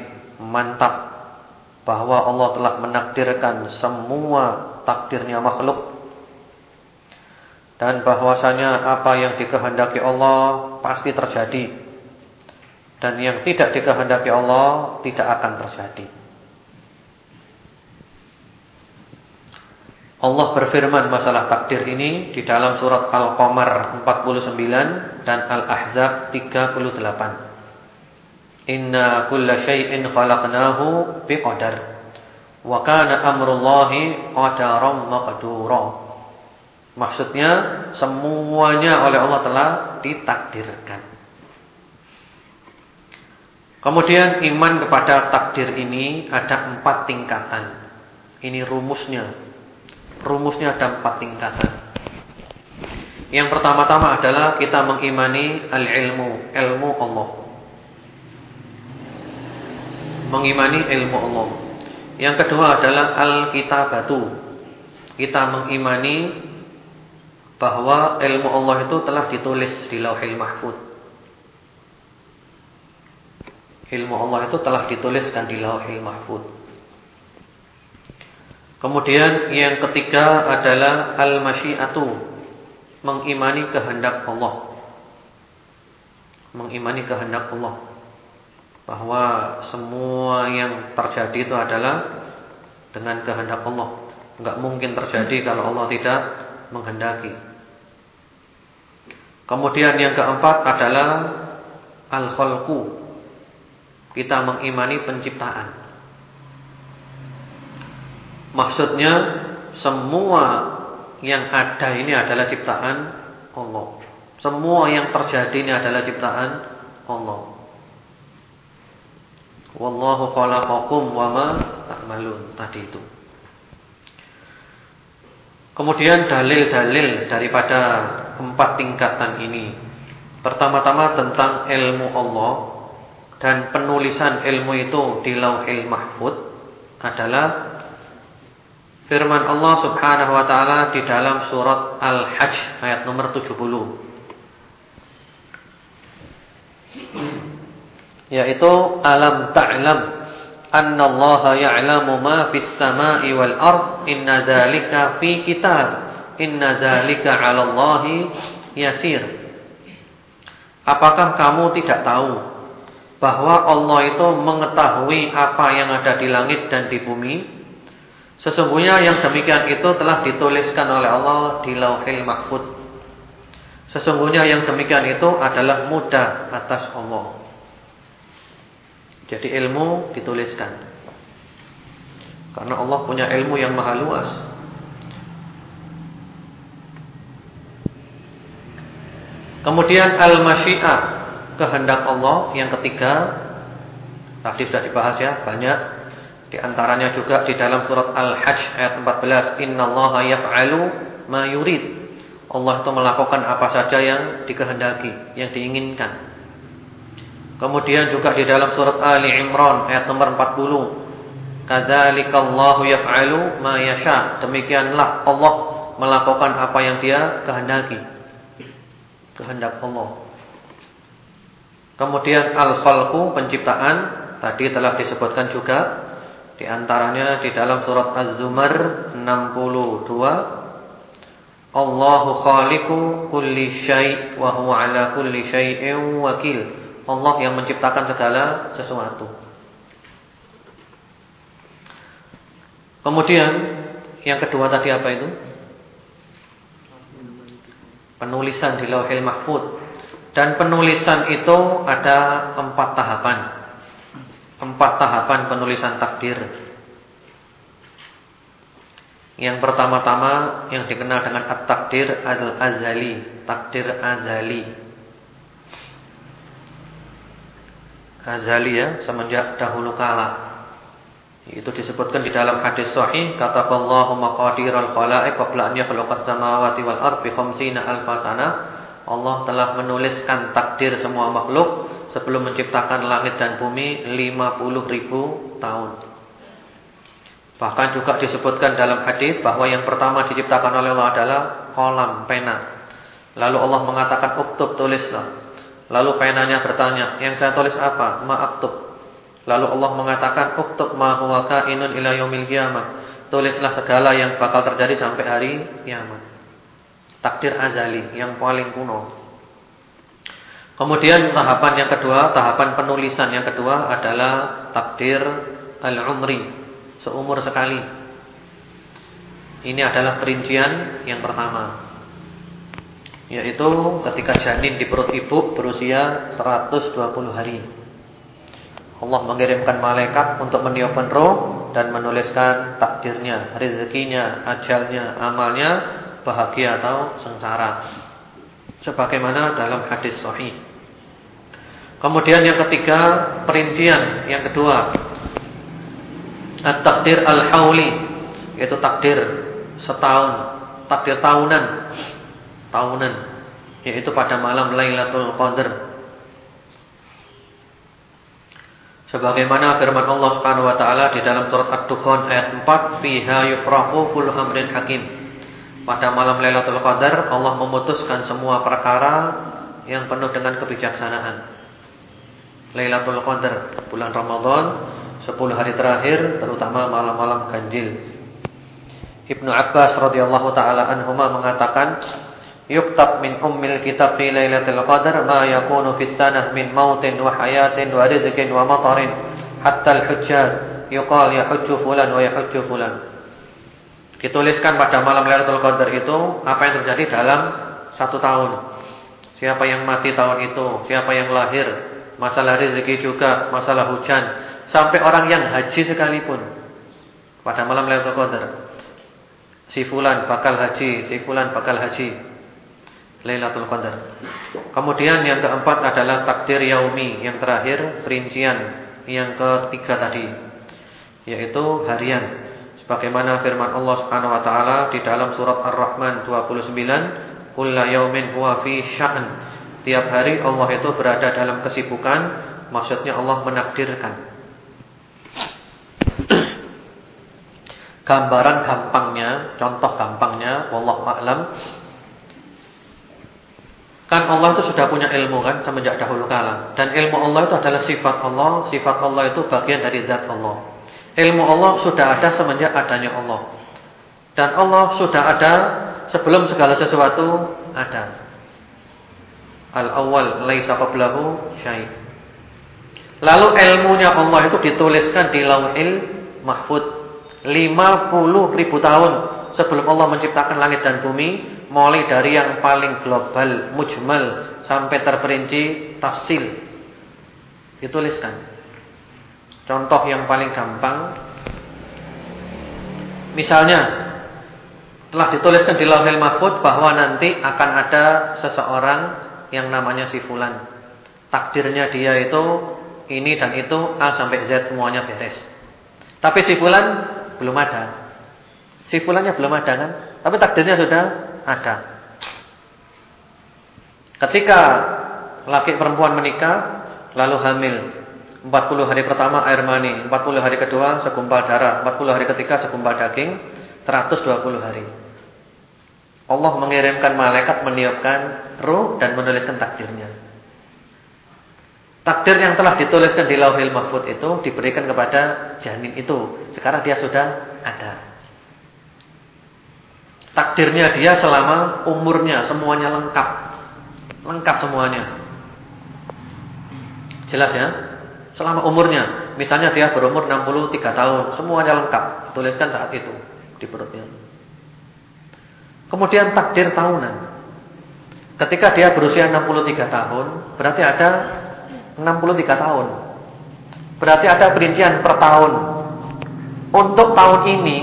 Speaker 1: mantap bahwa Allah telah menakdirkan semua takdirnya makhluk dan bahwasanya apa yang dikehendaki Allah pasti terjadi dan yang tidak dikehendaki Allah tidak akan terjadi. Allah berfirman masalah takdir ini di dalam surat Al-Qamar 49 dan Al-Ahzab 38. Inna kulla syai'in khalaqnahu biqadar wa kana amrullahi qadaran maqdura. Maksudnya semuanya oleh Allah telah ditakdirkan. Kemudian iman kepada takdir ini ada empat tingkatan. Ini rumusnya Rumusnya ada empat tingkatan. Yang pertama-tama adalah kita mengimani al-ilmu, ilmu Allah. Mengimani ilmu Allah. Yang kedua adalah al-kitabatu. Kita mengimani bahwa ilmu Allah itu telah ditulis di Lauhil Mahfuz. Ilmu Allah itu telah dituliskan di Lauhil Mahfuz. Kemudian yang ketiga adalah al-masyiatu, mengimani kehendak Allah. Mengimani kehendak Allah. Bahwa semua yang terjadi itu adalah dengan kehendak Allah. Enggak mungkin terjadi kalau Allah tidak menghendaki. Kemudian yang keempat adalah al-khalqu. Kita mengimani penciptaan. Maksudnya semua yang ada ini adalah ciptaan Allah. Semua yang terjadi ini adalah ciptaan Allah. Wallahu khalaqakum wama ta'malun tadi itu. Kemudian dalil-dalil daripada empat tingkatan ini. Pertama-tama tentang ilmu Allah dan penulisan ilmu itu di Lauhil Mahfud adalah firman Allah Subhanahu wa taala di dalam surat Al-Hajj ayat nomor 70. Yaitu alam ta'lam anna Allah ya'lamu ma fis sama'i wal ard inna dzalika fi kitab inna dzalika 'ala Allah yasir. Apakah kamu tidak tahu bahwa Allah itu mengetahui apa yang ada di langit dan di bumi? Sesungguhnya yang demikian itu telah dituliskan oleh Allah di Lauhil Mahfud. Sesungguhnya yang demikian itu adalah mudah atas Allah. Jadi ilmu dituliskan. Karena Allah punya ilmu yang maha luas. Kemudian al-masyiah, kehendak Allah yang ketiga. Tadi sudah dibahas ya, banyak di antaranya juga di dalam surat Al-Hajj ayat 14, "Innallaha yaf'alu ma yurid." Allah itu melakukan apa saja yang dikehendaki, yang diinginkan. Kemudian juga di dalam surat Ali Imran ayat nomor 40, "Kadzalikallahu yaf'alu ma yasha." Demikianlah Allah melakukan apa yang Dia kehendaki. Kehendak Allah. Kemudian al-khalqu penciptaan tadi telah disebutkan juga di antaranya di dalam surat Az-Zumar 62 Allahu khaliqu kulli syai' wa huwa ala kulli syai'in wakil. Allah yang menciptakan segala sesuatu. Kemudian yang kedua tadi apa itu? Penulisan di Lauhil Mahfud. Dan penulisan itu ada empat tahapan empat tahapan penulisan takdir. Yang pertama-tama yang dikenal dengan at-takdir al-azali, takdir azali. Azali ya, semenjak dahulu kala. Itu disebutkan di dalam hadis sahih, kata Allah maqadiral khalaiq qabla an yakhluqas samawati wal ardi 50 alfasana. Allah telah menuliskan takdir semua makhluk sebelum menciptakan langit dan bumi 50 ribu tahun. Bahkan juga disebutkan dalam hadis bahwa yang pertama diciptakan oleh Allah adalah kolam pena. Lalu Allah mengatakan uktub tulislah. Lalu penanya bertanya, yang saya tulis apa? Ma'aktub. Lalu Allah mengatakan uktub ma kainun ila yaumil. Tulislah segala yang bakal terjadi sampai hari kiamat. Takdir azali yang paling kuno. Kemudian tahapan yang kedua, tahapan penulisan yang kedua adalah takdir al-umri, seumur sekali. Ini adalah perincian yang pertama. Yaitu ketika janin di perut ibu berusia 120 hari. Allah mengirimkan malaikat untuk meniupkan roh dan menuliskan takdirnya, rezekinya, ajalnya, amalnya, bahagia atau sengsara. Sebagaimana dalam hadis sahih. Kemudian yang ketiga, perincian yang kedua. At-takdir al-hauli, yaitu takdir setahun, takdir tahunan tahunan yaitu pada malam Lailatul Qadar. Sebagaimana firman Allah Subhanahu wa taala di dalam surat Ad-Dukhan ayat 4, "Fiha yufraqu kullu amrin hakim." Pada malam Lailatul Qadar Allah memutuskan semua perkara yang penuh dengan kebijaksanaan. Lailatul Qadar, bulan Ramadan, 10 hari terakhir terutama malam-malam ganjil. Ibnu Abbas radhiyallahu taala anhuma mengatakan yuktab min ummil kitab fi lailatul qadar ma yakunu fis sanah min mautin wa hayatin wa rizqin wa matarin hatta al-hujjat yuqal yahujju fulan wa yahujju fulan dituliskan pada malam Lailatul Qadar itu apa yang terjadi dalam satu tahun siapa yang mati tahun itu siapa yang lahir masalah rezeki juga masalah hujan sampai orang yang haji sekalipun pada malam Lailatul Qadar si fulan bakal haji si fulan bakal haji Lailatul Qadar. Kemudian yang keempat adalah takdir yaumi, yang terakhir perincian yang ketiga tadi yaitu harian. Sebagaimana firman Allah Subhanahu wa taala di dalam surat Ar-Rahman 29, "Kullu yaumin huwa fi sya'n." Tiap hari Allah itu berada dalam kesibukan, maksudnya Allah menakdirkan. Gambaran gampangnya, contoh gampangnya, wallahu a'lam Kan Allah itu sudah punya ilmu kan semenjak dahulu kala. Dan ilmu Allah itu adalah sifat Allah, sifat Allah itu bagian dari zat Allah. Ilmu Allah sudah ada semenjak adanya Allah. Dan Allah sudah ada sebelum segala sesuatu ada. Al-awwal laisa qablahu syai'. Lalu ilmunya Allah itu dituliskan di Lauhil Mahfud 50 ribu tahun sebelum Allah menciptakan langit dan bumi mulai dari yang paling global, mujmal sampai terperinci tafsil. Dituliskan. Contoh yang paling gampang misalnya telah dituliskan di Lauhil Mahfuz bahwa nanti akan ada seseorang yang namanya si fulan. Takdirnya dia itu ini dan itu A sampai Z semuanya beres. Tapi si fulan belum ada. Si fulannya belum ada kan? Tapi takdirnya sudah ada. Ketika laki perempuan menikah lalu hamil 40 hari pertama air mani, 40 hari kedua segumpal darah, 40 hari ketiga segumpal daging, 120 hari. Allah mengirimkan malaikat meniupkan ruh dan menuliskan takdirnya. Takdir yang telah dituliskan di Lauhil Mahfuz itu diberikan kepada janin itu. Sekarang dia sudah ada. Takdirnya dia selama umurnya semuanya lengkap. Lengkap semuanya. Jelas ya? Selama umurnya. Misalnya dia berumur 63 tahun, semuanya lengkap. Tuliskan saat itu di perutnya. Kemudian takdir tahunan. Ketika dia berusia 63 tahun, berarti ada 63 tahun. Berarti ada perincian per tahun. Untuk tahun ini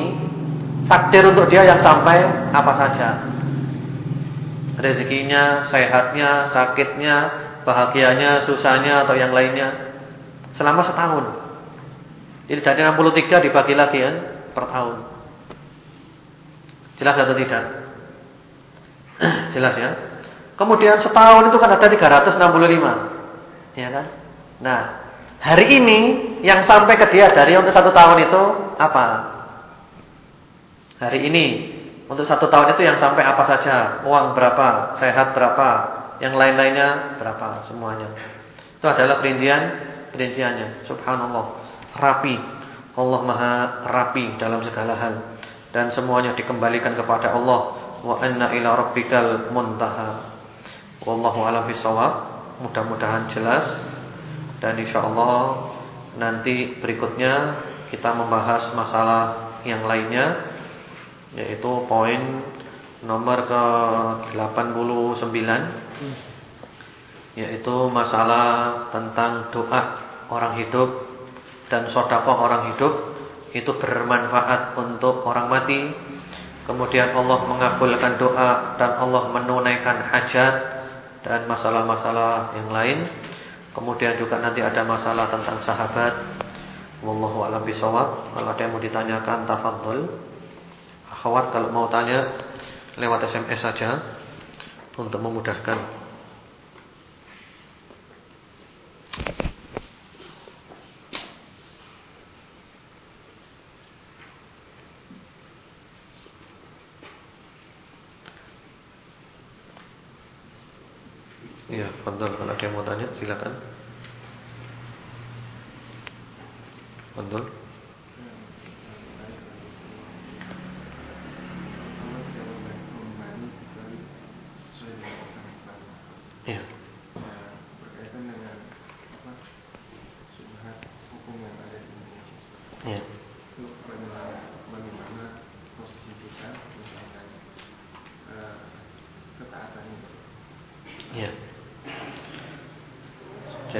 Speaker 1: Takdir untuk dia yang sampai apa saja. Rezekinya, sehatnya, sakitnya, bahagianya, susahnya atau yang lainnya. Selama setahun. Jadi dari 63 dibagi lagi kan per tahun. Jelas atau tidak? Jelas ya. Kemudian setahun itu kan ada 365. Ya kan? Nah, hari ini yang sampai ke dia dari untuk satu tahun itu apa? Hari ini Untuk satu tahun itu yang sampai apa saja? Uang berapa? Sehat berapa? Yang lain-lainnya berapa? Semuanya. Itu adalah perincian perinciannya. Subhanallah. Rapi. Allah Maha rapi dalam segala hal dan semuanya dikembalikan kepada Allah. Wa anna ila rabbikal muntaha. Wallahu a'lam bishawab. Mudah-mudahan jelas dan insyaallah nanti berikutnya kita membahas masalah yang lainnya yaitu poin nomor ke-89 yaitu masalah tentang doa orang hidup dan sedekah orang hidup itu bermanfaat untuk orang mati. Kemudian Allah mengabulkan doa dan Allah menunaikan hajat dan masalah-masalah yang lain. Kemudian juga nanti ada masalah tentang sahabat. Wallahu a'lam bishawab. Kalau ada yang mau ditanyakan tafadhol. Akhwat kalau mau tanya lewat SMS saja untuk memudahkan. Ya, Fadol kalau ada yang mau tanya silakan. Fadol.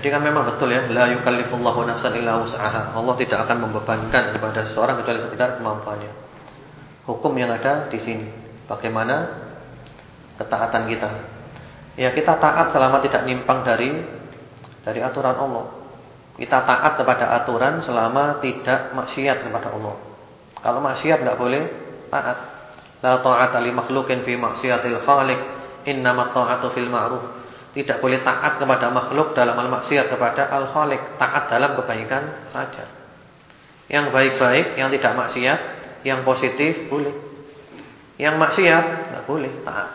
Speaker 1: Jadi kan memang betul ya, la yukallifullahu nafsan illa wus'aha. Allah tidak akan membebankan kepada seseorang kecuali sekedar kemampuannya. Hukum yang ada di sini. Bagaimana ketaatan kita? Ya kita taat selama tidak nyimpang dari dari aturan Allah. Kita taat kepada aturan selama tidak maksiat kepada Allah. Kalau maksiat enggak boleh taat. La ta'ata li makhluqin fi maksiatil khaliq, innamat ta'atu fil ma'ruf. Tidak boleh taat kepada makhluk dalam hal maksiat kepada Al-Khaliq. Taat dalam kebaikan saja. Yang baik-baik, yang tidak maksiat, yang positif boleh. Yang maksiat tidak boleh taat.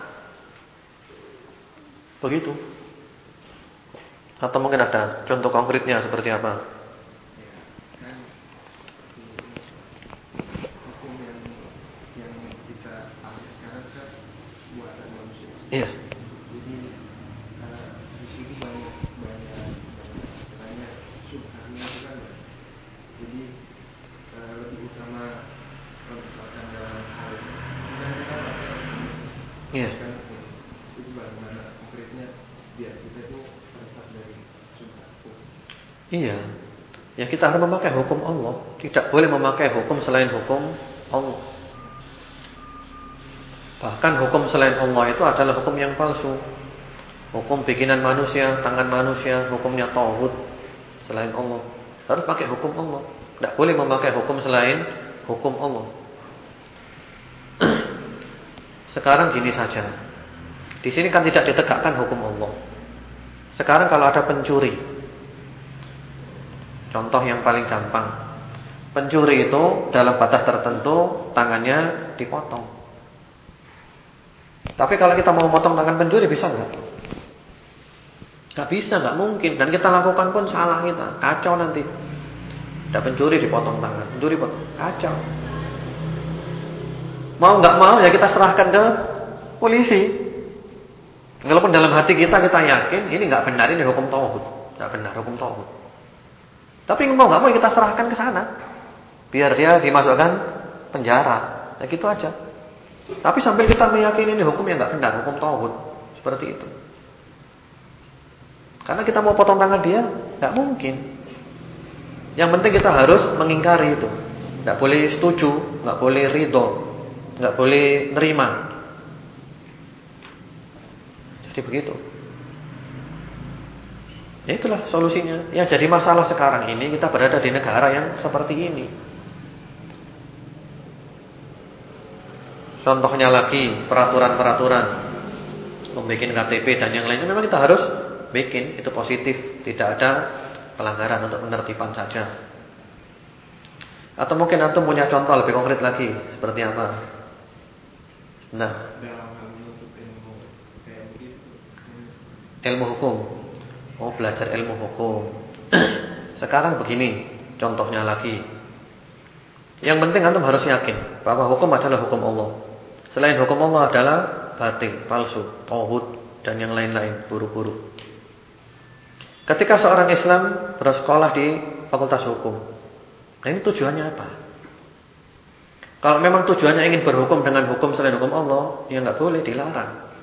Speaker 1: Begitu. Atau mungkin ada contoh konkretnya seperti apa? Iya. Iya. Biar kita itu terlepas dari Iya. Ya kita harus memakai hukum Allah. Tidak boleh memakai hukum selain hukum Allah. Bahkan hukum selain Allah itu adalah hukum yang palsu. Hukum bikinan manusia, tangan manusia, hukumnya tauhid selain Allah. Harus pakai hukum Allah. Tidak boleh memakai hukum selain hukum Allah. Sekarang gini saja. Di sini kan tidak ditegakkan hukum Allah. Sekarang kalau ada pencuri. Contoh yang paling gampang. Pencuri itu dalam batas tertentu tangannya dipotong. Tapi kalau kita mau potong tangan pencuri bisa enggak? Enggak bisa, enggak mungkin. Dan kita lakukan pun salah kita. Kacau nanti. Ada pencuri dipotong tangan. Pencuri potong. Kacau. Mau nggak mau ya kita serahkan ke polisi. Walaupun dalam hati kita kita yakin ini nggak benar ini hukum tauhid, nggak benar hukum tauhid. Tapi mau nggak mau ya kita serahkan ke sana, biar dia dimasukkan penjara. Ya gitu aja. Tapi sambil kita meyakini ini hukum yang nggak benar, hukum tauhid, seperti itu. Karena kita mau potong tangan dia, nggak mungkin. Yang penting kita harus mengingkari itu. Nggak boleh setuju, nggak boleh ridho nggak boleh nerima. Jadi begitu. Itulah solusinya. Yang jadi masalah sekarang ini kita berada di negara yang seperti ini. Contohnya lagi peraturan-peraturan membuat KTP dan yang lainnya memang kita harus bikin itu positif, tidak ada pelanggaran untuk penertiban saja. Atau mungkin antum punya contoh lebih konkret lagi seperti apa? Nah. Ilmu hukum. Oh, belajar ilmu hukum. Sekarang begini, contohnya lagi. Yang penting antum harus yakin bahwa hukum adalah hukum Allah. Selain hukum Allah adalah batil, palsu, tauhid dan yang lain-lain, buru-buru. Ketika seorang Islam bersekolah di fakultas hukum. Nah, ini tujuannya apa? Kalau memang tujuannya ingin berhukum dengan hukum selain hukum Allah, ya nggak boleh dilarang.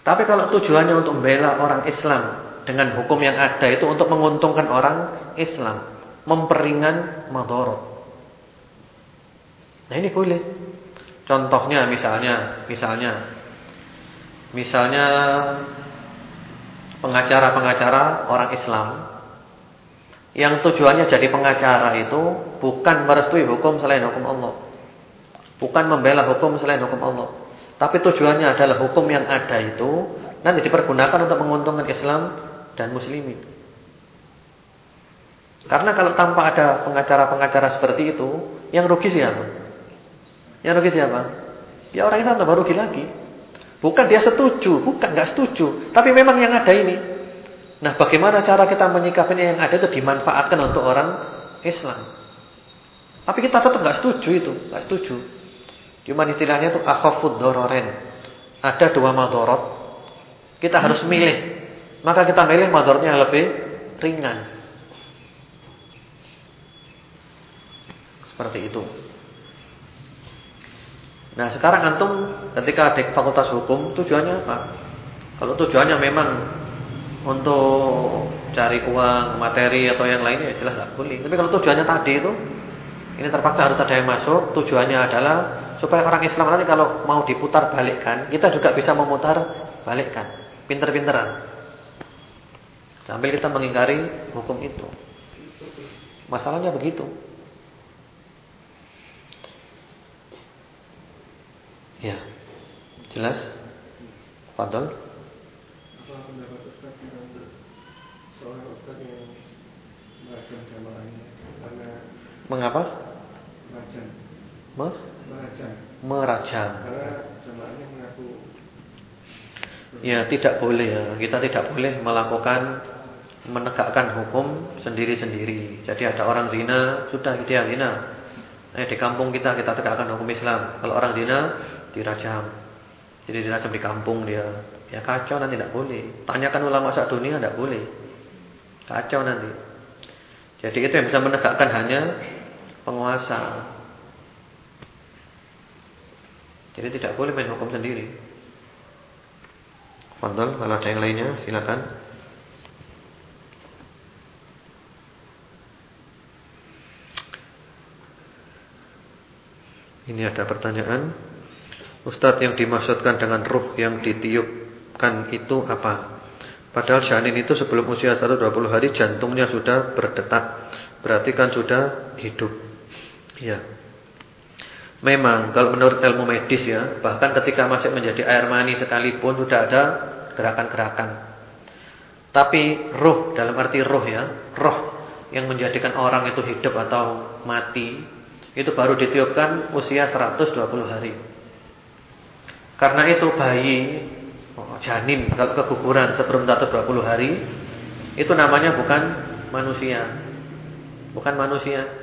Speaker 1: Tapi kalau tujuannya untuk membela orang Islam dengan hukum yang ada itu untuk menguntungkan orang Islam, memperingan madorot. Nah ini boleh. Contohnya misalnya, misalnya, misalnya pengacara-pengacara orang Islam yang tujuannya jadi pengacara itu bukan merestui hukum selain hukum Allah. Bukan membela hukum selain hukum Allah. Tapi tujuannya adalah hukum yang ada itu nanti dipergunakan untuk menguntungkan Islam dan muslimin. Karena kalau tanpa ada pengacara-pengacara seperti itu, yang rugi siapa? Yang rugi siapa? Ya orang Islam tambah rugi lagi. Bukan dia setuju, bukan nggak setuju, tapi memang yang ada ini. Nah, bagaimana cara kita menyikapinya yang ada itu dimanfaatkan untuk orang Islam. Tapi kita tetap nggak setuju itu, nggak setuju. Cuma istilahnya itu akhafud dororen. Ada dua madorot. Kita harus milih maka kita milih madornya yang lebih ringan. Seperti itu. Nah sekarang antum ketika di fakultas hukum tujuannya apa? Kalau tujuannya memang untuk cari uang, materi atau yang lainnya ya jelas nggak boleh. Tapi kalau tujuannya tadi itu ini terpaksa harus ada yang masuk. Tujuannya adalah supaya orang Islam nanti kalau mau diputar balikkan, kita juga bisa memutar balikkan. Pinter-pinteran. Sambil kita mengingkari hukum itu. Masalahnya begitu. Ya. Jelas? Fadol? Mengapa? Merajam. Merajam. Ya, tidak boleh ya. Kita tidak boleh melakukan menegakkan hukum sendiri-sendiri. Jadi ada orang zina, sudah dia zina. Eh di kampung kita kita tegakkan hukum Islam. Kalau orang zina dirajam. Jadi dirajam di kampung dia. Ya kacau nanti tidak boleh. Tanyakan ulama sak dunia tidak boleh. Kacau nanti. Jadi itu yang bisa menegakkan hanya penguasa. Jadi tidak boleh main hukum sendiri. Fadal, kalau ada yang lainnya silakan. Ini ada pertanyaan. Ustadz yang dimaksudkan dengan ruh yang ditiupkan itu apa? Padahal janin itu sebelum usia 120 hari jantungnya sudah berdetak. Berarti kan sudah hidup. Ya. Memang kalau menurut ilmu medis ya, bahkan ketika masih menjadi air mani sekalipun sudah ada gerakan-gerakan. Tapi ruh dalam arti ruh ya, roh yang menjadikan orang itu hidup atau mati itu baru ditiupkan usia 120 hari. Karena itu bayi oh, janin kalau keguguran sebelum 120 hari itu namanya bukan manusia. Bukan manusia.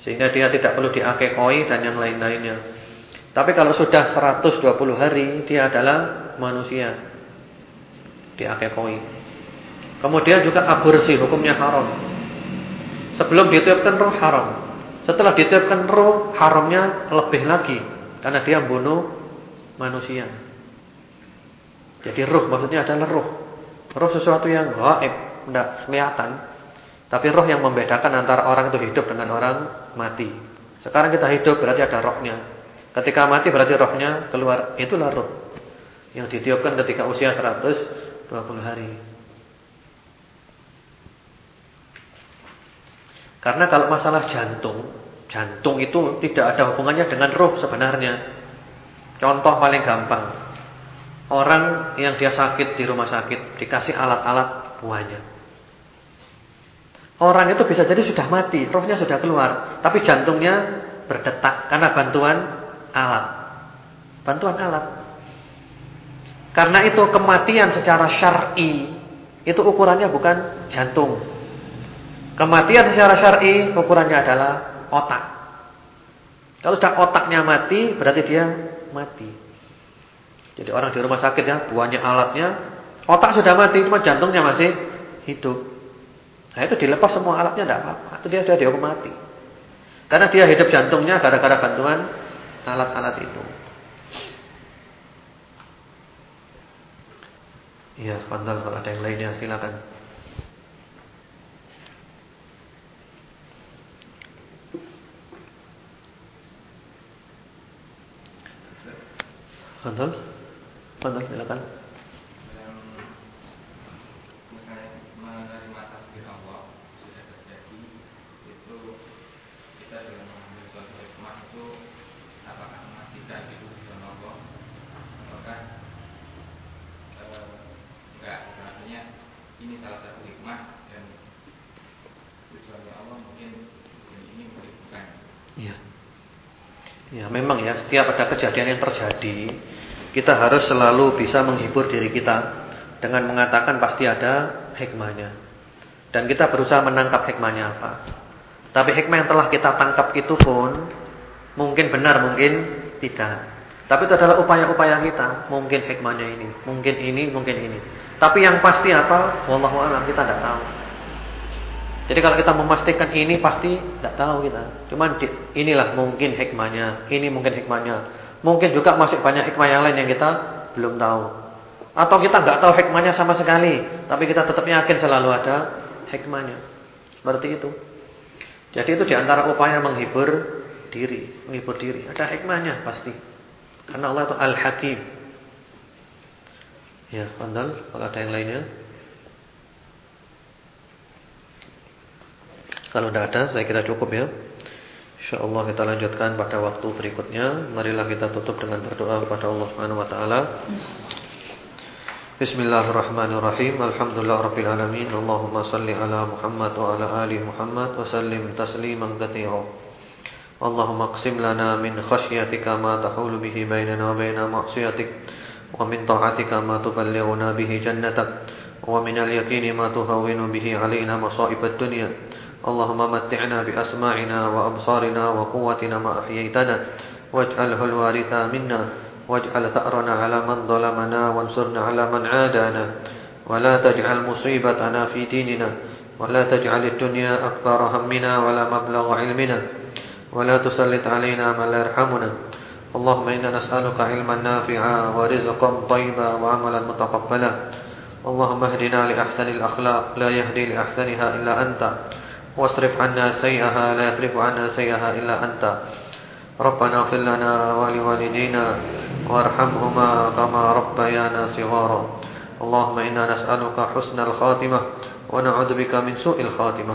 Speaker 1: Sehingga dia tidak perlu diakekoi dan yang lain-lainnya. Tapi kalau sudah 120 hari dia adalah manusia. Diakekoi. Kemudian juga aborsi hukumnya haram. Sebelum ditiupkan roh haram. Setelah ditiupkan roh, haramnya lebih lagi karena dia membunuh manusia. Jadi roh maksudnya adalah roh. Roh sesuatu yang gaib, tidak kelihatan. Tapi roh yang membedakan antara orang itu hidup dengan orang mati. Sekarang kita hidup berarti ada rohnya. Ketika mati berarti rohnya keluar. Itulah roh yang ditiupkan ketika usia 120 hari. Karena kalau masalah jantung, jantung itu tidak ada hubungannya dengan roh sebenarnya. Contoh paling gampang. Orang yang dia sakit di rumah sakit dikasih alat-alat buahnya. Orang itu bisa jadi sudah mati, rohnya sudah keluar, tapi jantungnya berdetak karena bantuan alat. Bantuan alat. Karena itu kematian secara syar'i itu ukurannya bukan jantung. Kematian secara syar'i ukurannya adalah otak. Kalau sudah otaknya mati, berarti dia mati. Jadi orang di rumah sakit ya, buahnya alatnya, otak sudah mati, cuma jantungnya masih hidup. Nah itu dilepas semua alatnya tidak apa-apa. Itu dia sudah dihukum mati. Karena dia hidup jantungnya gara-gara bantuan alat-alat itu. Iya, pandal kalau ada yang lainnya silakan. Pandal, pandal silakan. Memang ya setiap ada kejadian yang terjadi kita harus selalu bisa menghibur diri kita dengan mengatakan pasti ada hikmahnya. Dan kita berusaha menangkap hikmahnya apa. Tapi hikmah yang telah kita tangkap itu pun mungkin benar, mungkin tidak. Tapi itu adalah upaya-upaya kita. Mungkin hikmahnya ini, mungkin ini, mungkin ini. Tapi yang pasti apa? Wallahu a'lam kita tidak tahu. Jadi kalau kita memastikan ini pasti tidak tahu kita. Cuman inilah mungkin hikmahnya, ini mungkin hikmahnya. Mungkin juga masih banyak hikmah yang lain yang kita belum tahu. Atau kita nggak tahu hikmahnya sama sekali, tapi kita tetap yakin selalu ada hikmahnya. Seperti itu. Jadi itu di antara upaya menghibur diri, menghibur diri. Ada hikmahnya pasti. Karena Allah itu Al-Hakim. Ya, pandal kalau ada yang lainnya. Kalau tidak ada, saya kira cukup ya. InsyaAllah kita lanjutkan pada waktu berikutnya. Marilah kita tutup dengan berdoa kepada Allah Subhanahu Wa Taala. Bismillahirrahmanirrahim. Alhamdulillah Alamin. Allahumma salli ala Muhammad wa ala ali Muhammad wa sallim tasliman katsira. اللهم اقسم لنا من خشيتك ما تحول به بيننا وبين معصيتك ومن طاعتك ما تبلغنا به جنتك ومن اليقين ما تهون به علينا مصائب الدنيا. اللهم متعنا بأسماعنا وأبصارنا وقوتنا ما أحييتنا واجعله الوارث منا واجعل ثأرنا على من ظلمنا وانصرنا على من عادانا. ولا تجعل مصيبتنا في ديننا ولا تجعل الدنيا أكبر همنا ولا مبلغ علمنا. ولا تسلط علينا من لا يرحمنا. اللهم إنا نسألك علما نافعا ورزقا طيبا وعملا متقبلا. اللهم اهدنا لأحسن الأخلاق لا يهدي لأحسنها إلا أنت. واصرف عنا سيئها لا يصرف عنا سيئها إلا أنت. ربنا اغفر لنا ولوالدينا وارحمهما كما ربيانا صغارا. اللهم إنا نسألك حسن الخاتمة ونعوذ بك من سوء الخاتمة.